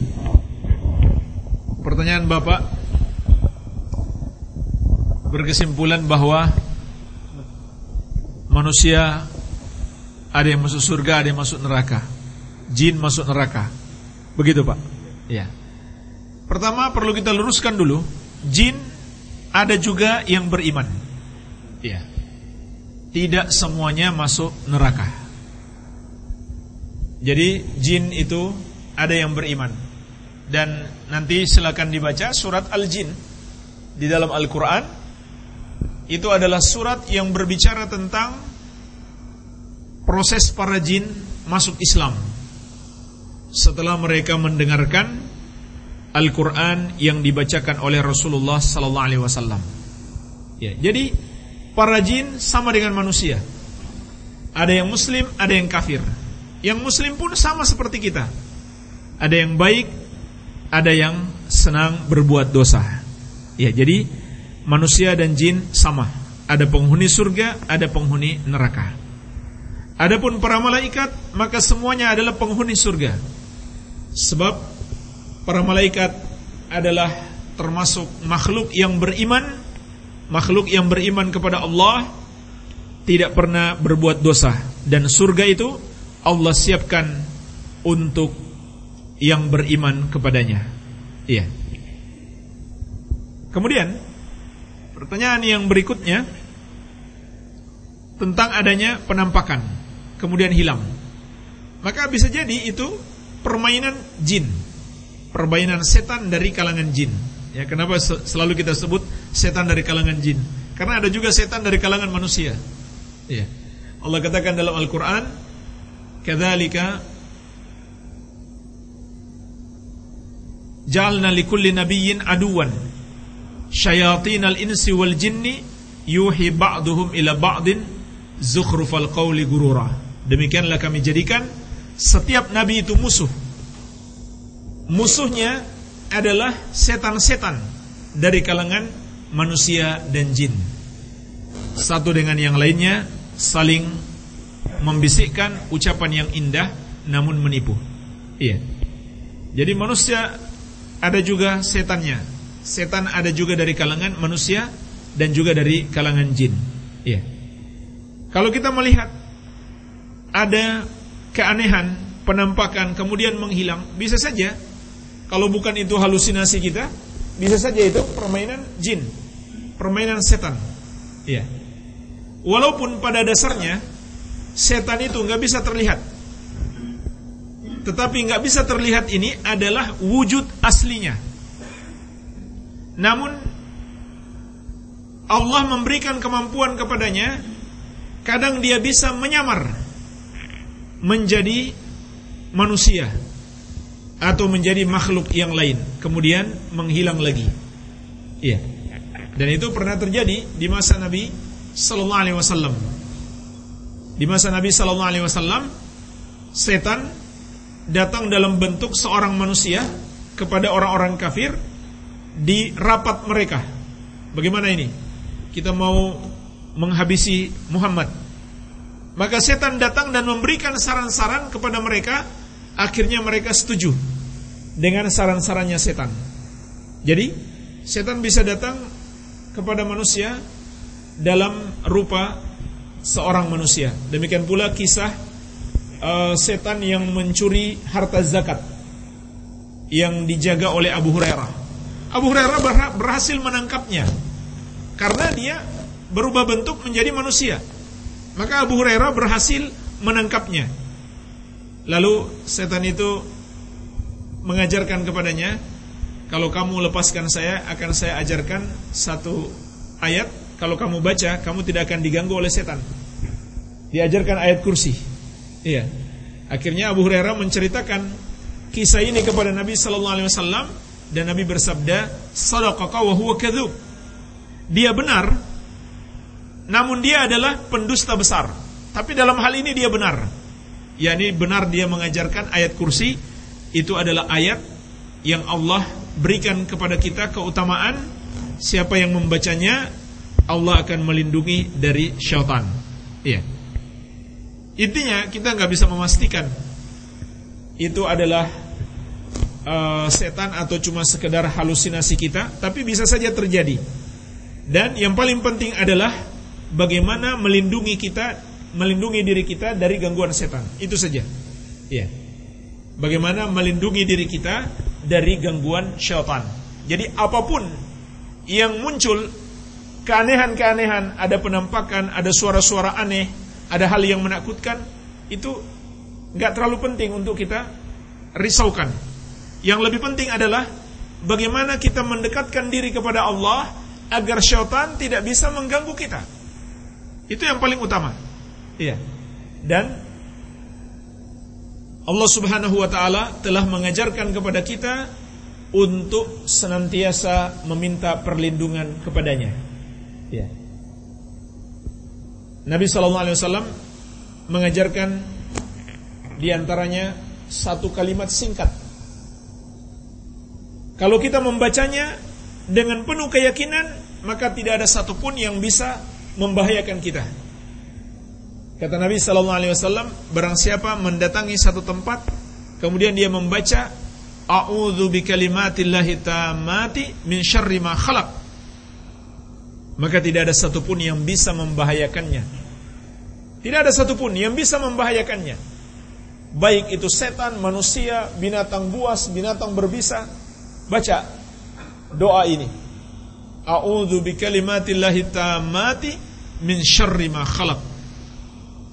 pertanyaan Bapak berkesimpulan bahwa manusia ada yang masuk surga, ada yang masuk neraka. Jin masuk neraka. Begitu, Pak. Ya. Pertama perlu kita luruskan dulu, jin ada juga yang beriman. Ya. Tidak semuanya masuk neraka. Jadi jin itu ada yang beriman. Dan nanti silakan dibaca surat Al-Jin di dalam Al-Qur'an. Itu adalah surat yang berbicara tentang proses para jin masuk Islam setelah mereka mendengarkan Al-Quran yang dibacakan oleh Rasulullah Sallallahu Alaihi Wasallam. Ya, jadi para jin sama dengan manusia. Ada yang Muslim, ada yang kafir. Yang Muslim pun sama seperti kita. Ada yang baik, ada yang senang berbuat dosa. Ya, jadi manusia dan jin sama. Ada penghuni surga, ada penghuni neraka. Adapun para malaikat maka semuanya adalah penghuni surga. Sebab para malaikat adalah termasuk makhluk yang beriman, makhluk yang beriman kepada Allah tidak pernah berbuat dosa dan surga itu Allah siapkan untuk yang beriman kepadanya. Iya. Kemudian pertanyaan yang berikutnya tentang adanya penampakan kemudian hilang. Maka bisa jadi itu permainan jin. Permainan setan dari kalangan jin. Ya, kenapa selalu kita sebut setan dari kalangan jin? Karena ada juga setan dari kalangan manusia. Ya. Allah katakan dalam Al-Qur'an, "Kadzalika ja'alna likulli nabiyyin aduwan syayatinal insi wal jinni yuhi ba'duhum ila ba'din zukhrufal qawli gurura." Demikianlah kami jadikan setiap nabi itu musuh. Musuhnya adalah setan-setan dari kalangan manusia dan jin. Satu dengan yang lainnya saling membisikkan ucapan yang indah namun menipu. Iya. Jadi manusia ada juga setannya. Setan ada juga dari kalangan manusia dan juga dari kalangan jin. Iya. Kalau kita melihat ada keanehan, penampakan kemudian menghilang, bisa saja kalau bukan itu halusinasi kita, bisa saja itu permainan jin, permainan setan. Iya. Walaupun pada dasarnya setan itu nggak bisa terlihat, tetapi nggak bisa terlihat ini adalah wujud aslinya. Namun Allah memberikan kemampuan kepadanya, kadang dia bisa menyamar menjadi manusia atau menjadi makhluk yang lain kemudian menghilang lagi. Iya. Dan itu pernah terjadi di masa Nabi sallallahu alaihi wasallam. Di masa Nabi sallallahu alaihi wasallam setan datang dalam bentuk seorang manusia kepada orang-orang kafir di rapat mereka. Bagaimana ini? Kita mau menghabisi Muhammad maka setan datang dan memberikan saran-saran kepada mereka. Akhirnya mereka setuju Dengan saran-sarannya setan. Jadi setan bisa datang kepada manusia Dalam rupa seorang manusia. Demikian pula kisah uh, Setan yang mencuri harta zakat Yang dijaga oleh Abu Hurairah. Abu Hurairah berhasil menangkapnya Karena dia berubah bentuk menjadi manusia maka Abu Hurairah berhasil menangkapnya. Lalu setan itu mengajarkan kepadanya, kalau kamu lepaskan saya, akan saya ajarkan satu ayat. Kalau kamu baca, kamu tidak akan diganggu oleh setan. Diajarkan ayat kursi. Iya. Akhirnya Abu Hurairah menceritakan kisah ini kepada Nabi Sallallahu Alaihi Wasallam dan Nabi bersabda, "Sadaqaka wa huwa kadzub." Dia benar namun dia adalah pendusta besar. Tapi dalam hal ini dia benar. yakni benar dia mengajarkan ayat kursi itu adalah ayat yang Allah berikan kepada kita keutamaan siapa yang membacanya Allah akan melindungi dari syaitan. Iya. Intinya kita nggak bisa memastikan itu adalah uh, setan atau cuma sekedar halusinasi kita, tapi bisa saja terjadi. Dan yang paling penting adalah bagaimana melindungi kita, melindungi diri kita dari gangguan setan. Itu saja. Ya. Bagaimana melindungi diri kita dari gangguan syaitan. Jadi apa pun yang muncul keanehan-keanehan, ada penampakan, ada suara-suara aneh, ada hal yang menakutkan, itu nggak terlalu penting untuk kita risaukan. Yang lebih penting adalah bagaimana kita mendekatkan diri kepada Allah agar syaitan tidak bisa mengganggu kita. Itu yang paling utama. Iya. Dan Allah Subhanahu wa taala telah mengajarkan kepada kita untuk senantiasa meminta perlindungan kepadanya. Ya. Nabi sallallahu alaihi wasallam mengajarkan di antaranya satu kalimat singkat. Kalau kita membacanya dengan penuh keyakinan, maka tidak ada satupun yang bisa membahayakan kita. Kata Nabi sallallahu alaihi wasallam, barang siapa mendatangi satu tempat kemudian dia membaca a'udzu bikalimatillahi tammati min syarri ma khalaq maka tidak ada satupun yang bisa membahayakannya. Tidak ada satupun yang bisa membahayakannya. Baik itu setan, manusia, binatang buas, binatang berbisa. Baca doa ini. A'udzu bikalimatillahi tammati min syarri ma khalaq.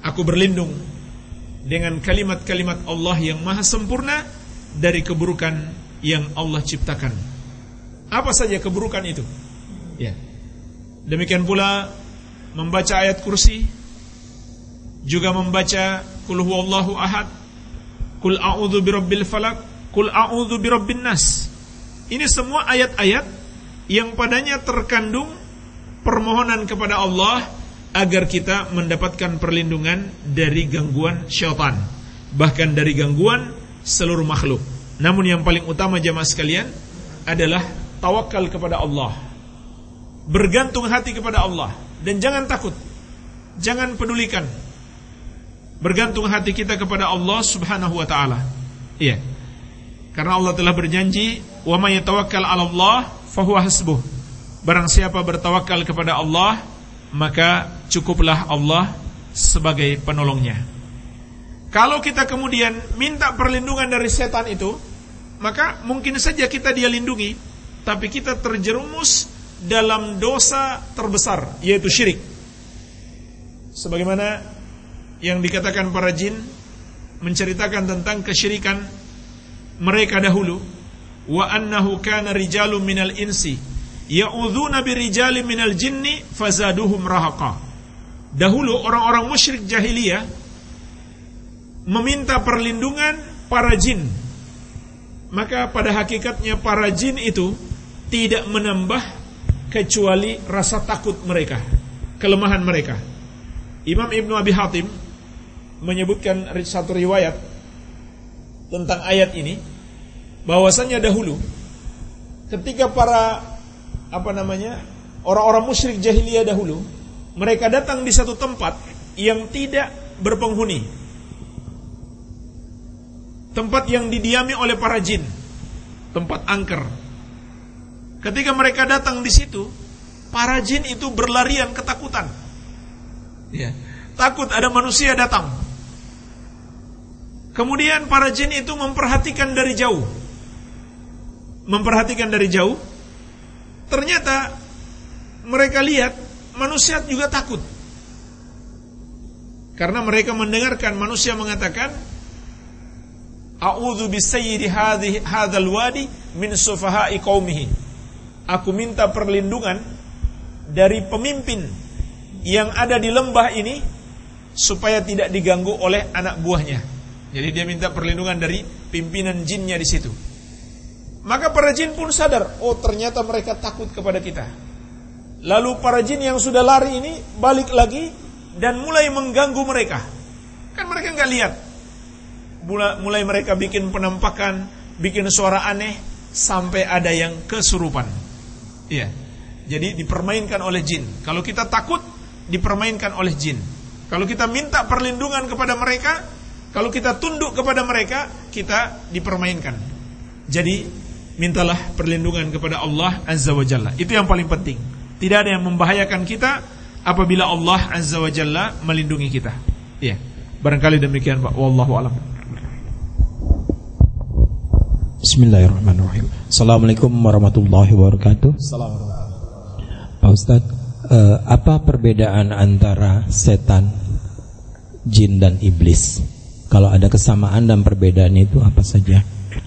Aku berlindung dengan kalimat-kalimat Allah yang maha sempurna dari keburukan yang Allah ciptakan. Apa saja keburukan itu? Ya. Demikian pula membaca ayat kursi juga membaca kul huwallahu ahad, kul a'udzu birabbil falak, kul a'udzu birabbin nas. Ini semua ayat-ayat yang padanya terkandung permohonan kepada Allah agar kita mendapatkan perlindungan dari gangguan syaitan, bahkan dari gangguan seluruh makhluk. Namun yang paling utama jamaah sekalian adalah tawakal kepada Allah. Bergantung hati kepada Allah dan jangan takut. Jangan pedulikan. Bergantung hati kita kepada Allah Subhanahu wa taala. Iya. Karena Allah telah berjanji, "Wa may yatawakkal 'ala Allah fahuwa hasbuh." Barang siapa bertawakal kepada Allah, maka cukuplah Allah sebagai penolongnya. Kalau kita kemudian minta perlindungan dari setan itu, maka mungkin saja kita dia lindungi, tapi kita terjerumus dalam dosa terbesar, yaitu syirik. Sebagaimana yang dikatakan para jin menceritakan tentang kesyirikan mereka dahulu, wa annahu kana rijalun minal insi ya'udzuuna birijalin minal jinni fazaduhum rahaqa. Dahulu orang-orang musyrik jahiliyah meminta perlindungan para jin. Maka pada hakikatnya para jin itu tidak menambah kecuali rasa takut mereka, kelemahan mereka. Imam Ibnu Abi Hatim menyebutkan satu riwayat tentang ayat ini bahwasanya dahulu ketika para apa namanya orang-orang musyrik jahiliyah dahulu mereka datang di satu tempat yang tidak berpenghuni tempat yang didiami oleh para jin, tempat angker. Ketika mereka datang di situ, para jin itu berlarian ketakutan. Ya, takut ada manusia datang. Kemudian para jin itu memperhatikan dari jauh. Memperhatikan dari jauh. Ternyata mereka lihat manusia juga takut. Karena mereka mendengarkan manusia mengatakan A'udzu bisayyidi hadzal wadi min sufaha'i qaumihi. Aku minta perlindungan dari pemimpin yang ada di lembah ini supaya tidak diganggu oleh anak buahnya. Jadi dia minta perlindungan dari pimpinan jinnya di situ. Maka para jin pun sadar, oh ternyata mereka takut kepada kita. Lalu para jin yang sudah lari ini balik lagi dan mulai mengganggu mereka. Kan mereka nggak lihat mulai mereka bikin penampakan, bikin suara aneh sampai ada yang kesurupan. Iya. Jadi dipermainkan oleh jin. Kalau kita takut dipermainkan oleh jin. Kalau kita minta perlindungan kepada mereka, kalau kita tunduk kepada mereka, kita dipermainkan. Jadi mintalah perlindungan kepada Allah Azza wa Jalla. Itu yang paling penting. Tidak ada yang membahayakan kita apabila Allah Azza wa Jalla melindungi kita. Iya. Barangkali demikian Pak. Wallahu a'lam. Bismillahirrahmanirrahim. Assalamualaikum warahmatullahi wabarakatuh. Assalamualaikum. Pak Ustadz, uh, apa perbedaan antara setan, jin dan iblis? Kalau ada kesamaan dan perbedaan itu apa saja?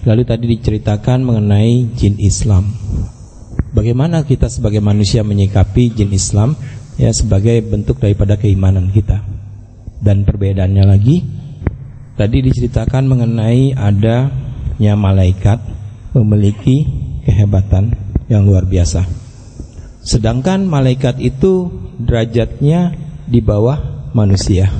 Lalu tadi diceritakan mengenai jin Islam. Bagaimana kita sebagai manusia menyikapi jin Islam ya sebagai bentuk daripada keimanan kita? Dan perbedaannya lagi, tadi diceritakan mengenai ada nya malaikat memiliki kehebatan yang luar biasa. Sedangkan malaikat itu derajatnya di bawah manusia.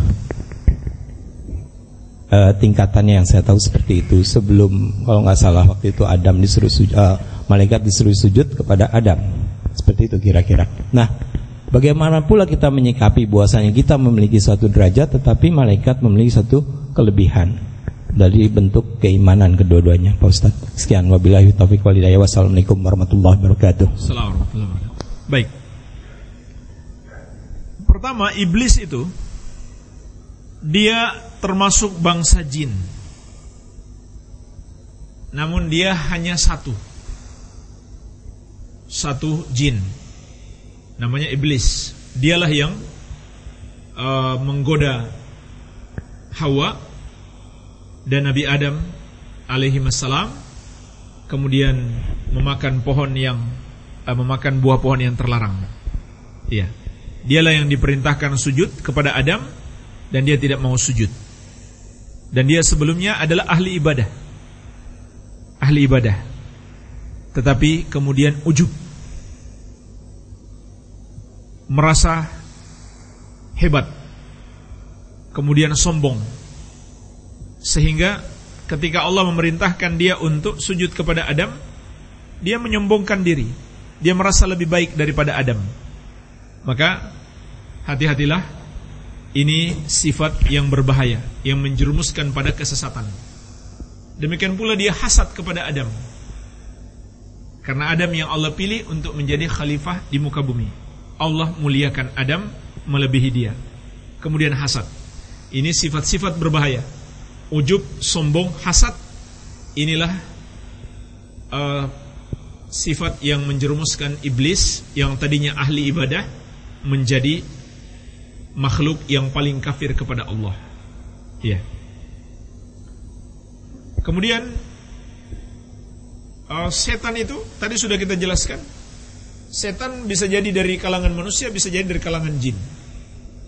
E, tingkatannya yang saya tahu seperti itu sebelum kalau nggak salah waktu itu Adam disuruh sujud, e, malaikat disuruh sujud kepada Adam. Seperti itu kira-kira. Nah, bagaimana pula kita menyikapi bahwasanya kita memiliki suatu derajat tetapi malaikat memiliki satu kelebihan dari bentuk keimanan kedua-duanya Pak Ustaz. Sekian wabillahi taufiq wal hidayah. Wassalamualaikum warahmatullahi wabarakatuh. Assalamualaikum Baik. Pertama, iblis itu dia termasuk bangsa jin. Namun dia hanya satu. Satu jin. Namanya iblis. Dialah yang uh, menggoda Hawa dan Nabi Adam alaihi wassalam kemudian memakan pohon yang uh, memakan buah pohon yang terlarang. Iya. Dialah yang diperintahkan sujud kepada Adam dan dia tidak mau sujud. Dan dia sebelumnya adalah ahli ibadah. Ahli ibadah. Tetapi kemudian ujub. Merasa hebat. Kemudian sombong. Sehingga ketika Allah memerintahkan dia untuk sujud kepada Adam, dia menyombongkan diri. Dia merasa lebih baik daripada Adam. Maka hati-hatilah ini sifat yang berbahaya yang menjerumuskan pada kesesatan. Demikian pula dia hasad kepada Adam. Karena Adam yang Allah pilih untuk menjadi khalifah di muka bumi. Allah muliakan Adam melebihi dia. Kemudian hasad. Ini sifat-sifat berbahaya ujub, sombong, hasad inilah uh, sifat yang menjerumuskan iblis yang tadinya ahli ibadah menjadi makhluk yang paling kafir kepada Allah. Ya. Kemudian uh, setan itu tadi sudah kita jelaskan. Setan bisa jadi dari kalangan manusia, bisa jadi dari kalangan jin.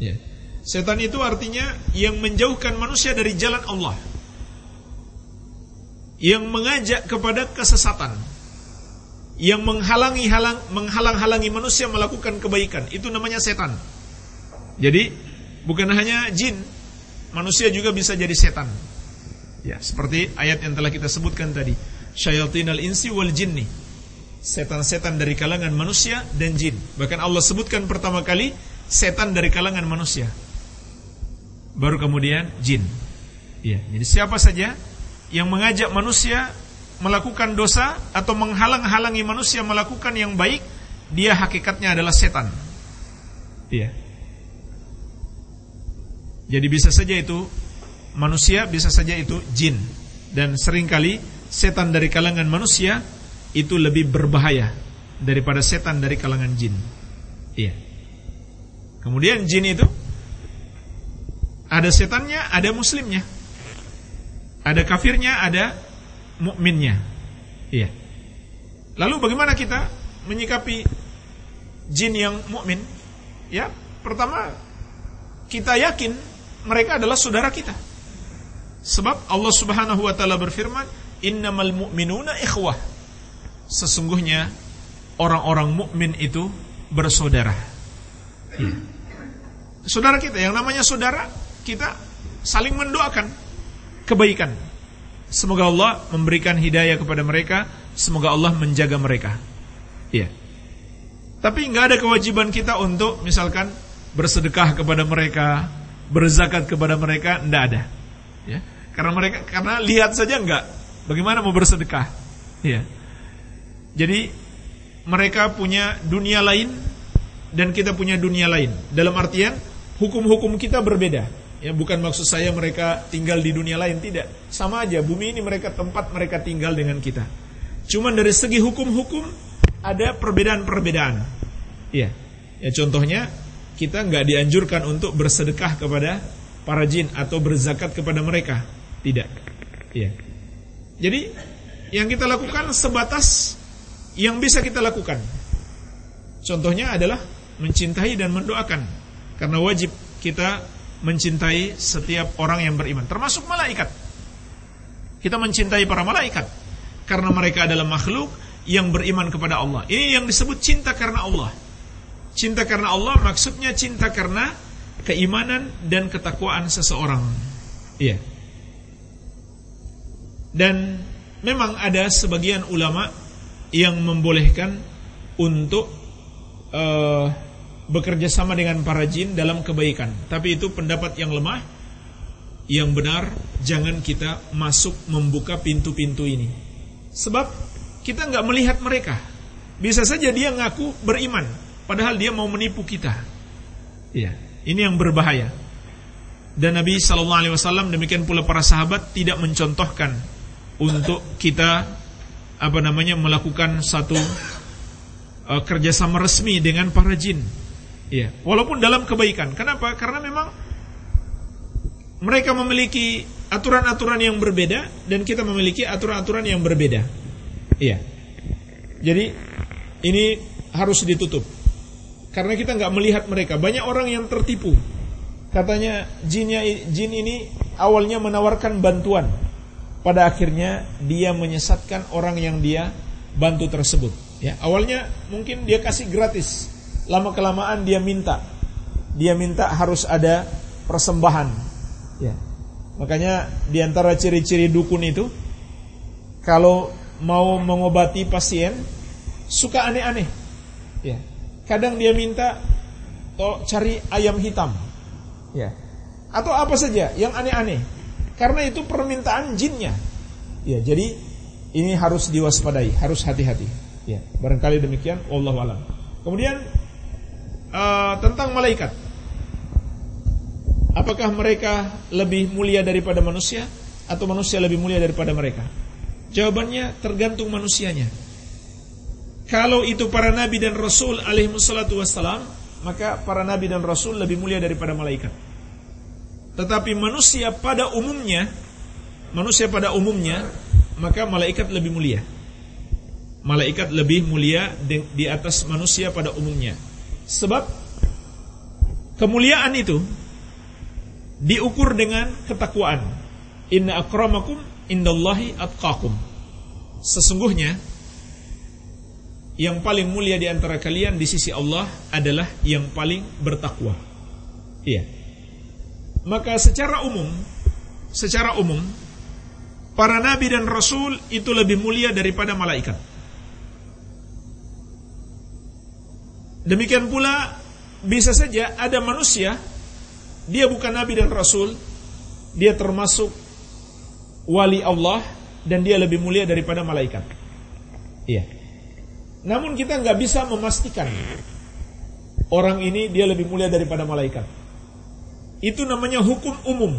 Ya. Setan itu artinya yang menjauhkan manusia dari jalan Allah. Yang mengajak kepada kesesatan. Yang menghalangi halang menghalang-halangi manusia melakukan kebaikan. Itu namanya setan. Jadi bukan hanya jin, manusia juga bisa jadi setan. Ya, seperti ayat yang telah kita sebutkan tadi. Syayatinal insi wal jinni. Setan-setan dari kalangan manusia dan jin. Bahkan Allah sebutkan pertama kali setan dari kalangan manusia baru kemudian jin. Ya, jadi siapa saja yang mengajak manusia melakukan dosa atau menghalang-halangi manusia melakukan yang baik, dia hakikatnya adalah setan. Iya. Jadi bisa saja itu manusia, bisa saja itu jin. Dan sering kali setan dari kalangan manusia itu lebih berbahaya daripada setan dari kalangan jin. Iya. Kemudian jin itu ada setannya, ada muslimnya. Ada kafirnya, ada mukminnya. Iya. Lalu bagaimana kita menyikapi jin yang mukmin? Ya, pertama kita yakin mereka adalah saudara kita. Sebab Allah Subhanahu wa taala berfirman, "Innamal mu'minuna ikhwah." Sesungguhnya orang-orang mukmin itu bersaudara. Ya. Saudara kita yang namanya saudara kita saling mendoakan kebaikan. Semoga Allah memberikan hidayah kepada mereka, semoga Allah menjaga mereka. Iya. Tapi nggak ada kewajiban kita untuk misalkan bersedekah kepada mereka, berzakat kepada mereka, nggak ada. Ya. Karena mereka karena lihat saja nggak bagaimana mau bersedekah. Ya. Jadi mereka punya dunia lain dan kita punya dunia lain. Dalam artian hukum-hukum kita berbeda. Ya bukan maksud saya mereka tinggal di dunia lain tidak. Sama aja bumi ini mereka tempat mereka tinggal dengan kita. Cuman dari segi hukum-hukum ada perbedaan-perbedaan. Ya. Ya contohnya kita nggak dianjurkan untuk bersedekah kepada para jin atau berzakat kepada mereka. Tidak. Ya. Jadi yang kita lakukan sebatas yang bisa kita lakukan. Contohnya adalah mencintai dan mendoakan. Karena wajib kita mencintai setiap orang yang beriman, termasuk malaikat. Kita mencintai para malaikat karena mereka adalah makhluk yang beriman kepada Allah. Ini yang disebut cinta karena Allah. Cinta karena Allah maksudnya cinta karena keimanan dan ketakwaan seseorang. Iya. Dan memang ada sebagian ulama yang membolehkan untuk uh, bekerja sama dengan para jin dalam kebaikan. Tapi itu pendapat yang lemah. Yang benar, jangan kita masuk membuka pintu-pintu ini. Sebab kita nggak melihat mereka. Bisa saja dia ngaku beriman, padahal dia mau menipu kita. Iya, ini yang berbahaya. Dan Nabi Shallallahu Alaihi Wasallam demikian pula para sahabat tidak mencontohkan untuk kita apa namanya melakukan satu uh, kerjasama resmi dengan para jin Ya, walaupun dalam kebaikan. Kenapa? Karena memang mereka memiliki aturan-aturan yang berbeda dan kita memiliki aturan-aturan yang berbeda. Iya. Jadi ini harus ditutup. Karena kita nggak melihat mereka. Banyak orang yang tertipu. Katanya jinnya jin ini awalnya menawarkan bantuan. Pada akhirnya dia menyesatkan orang yang dia bantu tersebut. Ya, awalnya mungkin dia kasih gratis. Lama kelamaan dia minta. Dia minta harus ada persembahan. Ya. Makanya di antara ciri-ciri dukun itu kalau mau mengobati pasien suka aneh-aneh. Kadang dia minta to cari ayam hitam. Ya. Atau apa saja yang aneh-aneh. Karena itu permintaan jinnya. Ya, jadi ini harus diwaspadai, harus hati-hati. Ya, barangkali demikian Allah alam. Kemudian uh, tentang malaikat. Apakah mereka lebih mulia daripada manusia atau manusia lebih mulia daripada mereka? Jawabannya tergantung manusianya. Kalau itu para nabi dan rasul alaihi wassalatu wassalam, maka para nabi dan rasul lebih mulia daripada malaikat. Tetapi manusia pada umumnya, manusia pada umumnya, maka malaikat lebih mulia. Malaikat lebih mulia di atas manusia pada umumnya. Sebab kemuliaan itu diukur dengan ketakwaan. Inna akramakum indallahi atqakum. Sesungguhnya yang paling mulia di antara kalian di sisi Allah adalah yang paling bertakwa. Iya. Maka secara umum, secara umum para nabi dan rasul itu lebih mulia daripada malaikat. Demikian pula bisa saja ada manusia dia bukan nabi dan rasul, dia termasuk wali Allah dan dia lebih mulia daripada malaikat. Iya. Namun kita nggak bisa memastikan orang ini dia lebih mulia daripada malaikat. Itu namanya hukum umum.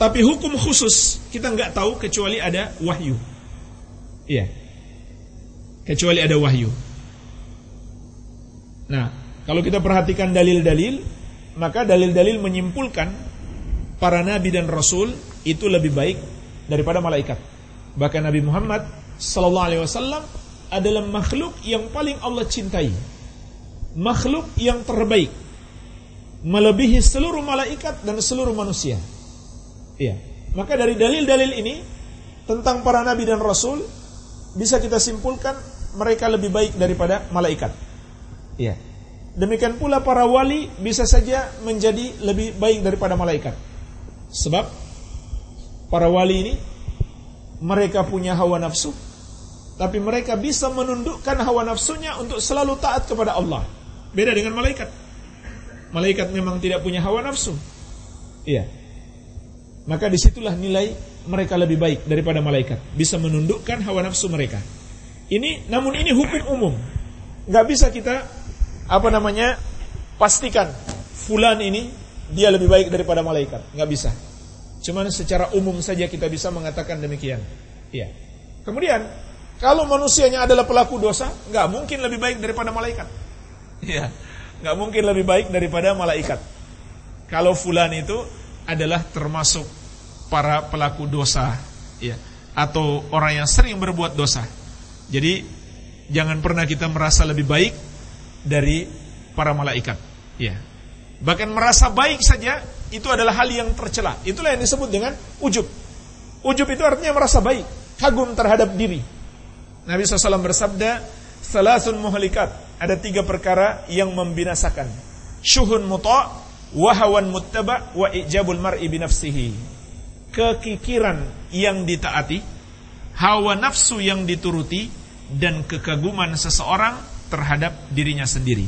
Tapi hukum khusus kita nggak tahu kecuali ada wahyu. Iya. Kecuali ada wahyu. Nah, kalau kita perhatikan dalil-dalil maka dalil-dalil menyimpulkan para nabi dan rasul itu lebih baik daripada malaikat. Bahkan Nabi Muhammad sallallahu alaihi wasallam adalah makhluk yang paling Allah cintai. Makhluk yang terbaik. Melebihi seluruh malaikat dan seluruh manusia. Iya. Maka dari dalil-dalil ini tentang para nabi dan rasul bisa kita simpulkan mereka lebih baik daripada malaikat. Iya. Demikian pula para wali bisa saja menjadi lebih baik daripada malaikat. Sebab para wali ini mereka punya hawa nafsu, tapi mereka bisa menundukkan hawa nafsunya untuk selalu taat kepada Allah. Beda dengan malaikat. Malaikat memang tidak punya hawa nafsu. Iya. Maka di situlah nilai mereka lebih baik daripada malaikat. Bisa menundukkan hawa nafsu mereka. Ini, namun ini hukum umum. Gak bisa kita apa namanya pastikan fulan ini dia lebih baik daripada malaikat nggak bisa cuman secara umum saja kita bisa mengatakan demikian iya kemudian kalau manusianya adalah pelaku dosa nggak mungkin lebih baik daripada malaikat iya nggak mungkin lebih baik daripada malaikat kalau fulan itu adalah termasuk para pelaku dosa ya atau orang yang sering berbuat dosa jadi jangan pernah kita merasa lebih baik dari para malaikat. Ya. Bahkan merasa baik saja itu adalah hal yang tercela. Itulah yang disebut dengan ujub. Ujub itu artinya merasa baik, kagum terhadap diri. Nabi SAW bersabda, Salasun muhalikat. Ada tiga perkara yang membinasakan. Syuhun muta' wahawan muttaba' wa ijabul mar'i binafsihi. Kekikiran yang ditaati, hawa nafsu yang dituruti, dan kekaguman seseorang terhadap dirinya sendiri.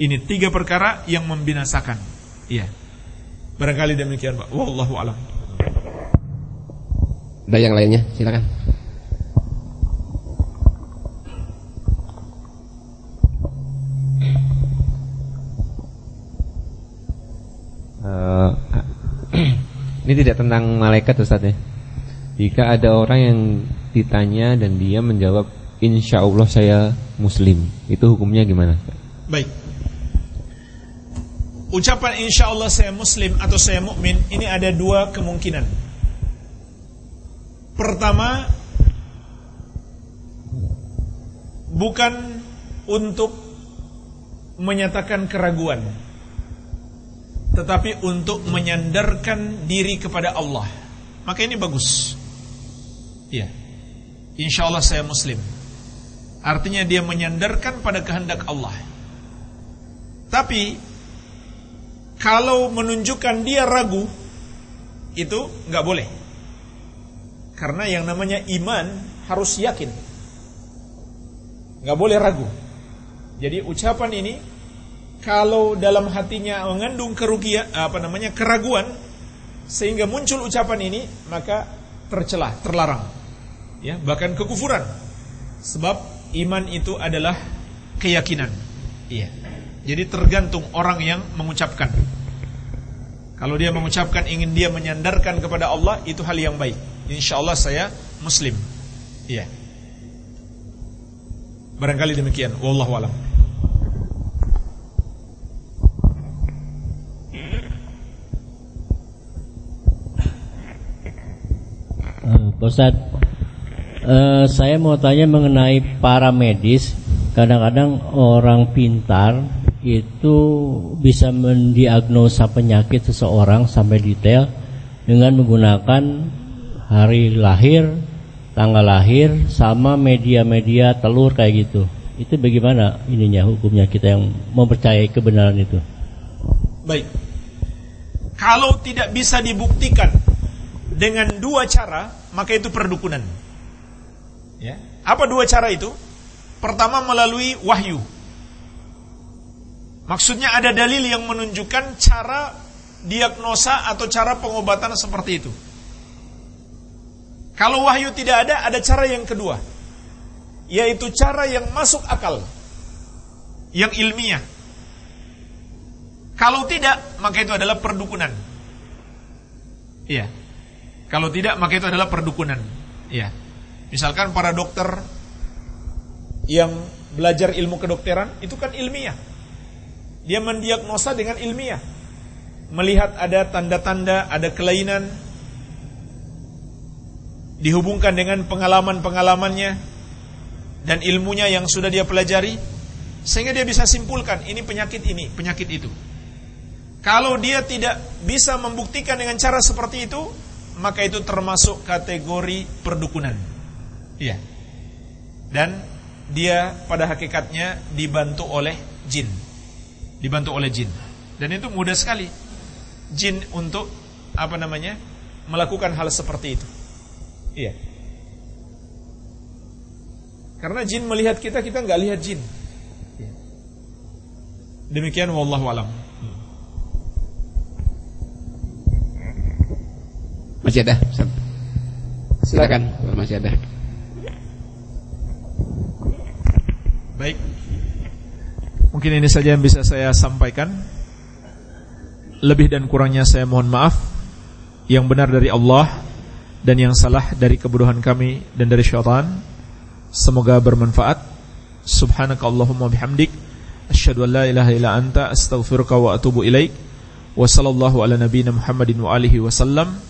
Ini tiga perkara yang membinasakan. Iya. Barangkali demikian Pak. Wallahu alam. Ada yang lainnya? Silakan. Uh, ini tidak tentang malaikat Ustaz ya. Jika ada orang yang ditanya dan dia menjawab insya Allah saya muslim itu hukumnya gimana? Baik ucapan insya Allah saya muslim atau saya mukmin ini ada dua kemungkinan. Pertama, bukan untuk menyatakan keraguan, tetapi untuk menyandarkan diri kepada Allah. Maka ini bagus. Ya, insya Allah saya muslim. Artinya dia menyandarkan pada kehendak Allah. Tapi kalau menunjukkan dia ragu itu nggak boleh. Karena yang namanya iman harus yakin. nggak boleh ragu. Jadi ucapan ini kalau dalam hatinya mengandung kerugian apa namanya keraguan sehingga muncul ucapan ini maka tercelah, terlarang. Ya, bahkan kekufuran. Sebab iman itu adalah keyakinan. Iya. Jadi tergantung orang yang mengucapkan. Kalau dia mengucapkan ingin dia menyandarkan kepada Allah itu hal yang baik. Insya Allah saya muslim. Iya. Barangkali demikian. Wallahu alam. Ustaz, uh, saya mau tanya mengenai para medis. Kadang-kadang orang pintar itu bisa mendiagnosa penyakit seseorang sampai detail dengan menggunakan hari lahir, tanggal lahir sama media-media telur kayak gitu. Itu bagaimana ininya hukumnya kita yang mempercayai kebenaran itu? Baik. Kalau tidak bisa dibuktikan dengan dua cara, maka itu perdukunan. Ya. Apa dua cara itu? Pertama melalui wahyu Maksudnya ada dalil yang menunjukkan cara diagnosa atau cara pengobatan seperti itu. Kalau wahyu tidak ada, ada cara yang kedua. Yaitu cara yang masuk akal. Yang ilmiah. Kalau tidak, maka itu adalah perdukunan. Iya. Kalau tidak, maka itu adalah perdukunan. Iya. Misalkan para dokter yang belajar ilmu kedokteran, itu kan ilmiah dia mendiagnosa dengan ilmiah. Melihat ada tanda-tanda, ada kelainan dihubungkan dengan pengalaman-pengalamannya dan ilmunya yang sudah dia pelajari sehingga dia bisa simpulkan ini penyakit ini, penyakit itu. Kalau dia tidak bisa membuktikan dengan cara seperti itu, maka itu termasuk kategori perdukunan. Iya. Dan dia pada hakikatnya dibantu oleh jin dibantu oleh jin. Dan itu mudah sekali jin untuk apa namanya? melakukan hal seperti itu. Iya. Karena jin melihat kita, kita nggak lihat jin. Iya. Demikian wallahu alam. Masih ada? Silakan, masih ada. Baik. Mungkin ini saja yang bisa saya sampaikan. Lebih dan kurangnya saya mohon maaf. Yang benar dari Allah dan yang salah dari kebodohan kami dan dari syaitan. Semoga bermanfaat. Subhanaka Allahumma bihamdik. Asyhadu an la ilaha illa anta astaghfiruka wa atubu ilaik. Wa sallallahu ala nabiyyina Muhammadin wa alihi wasallam.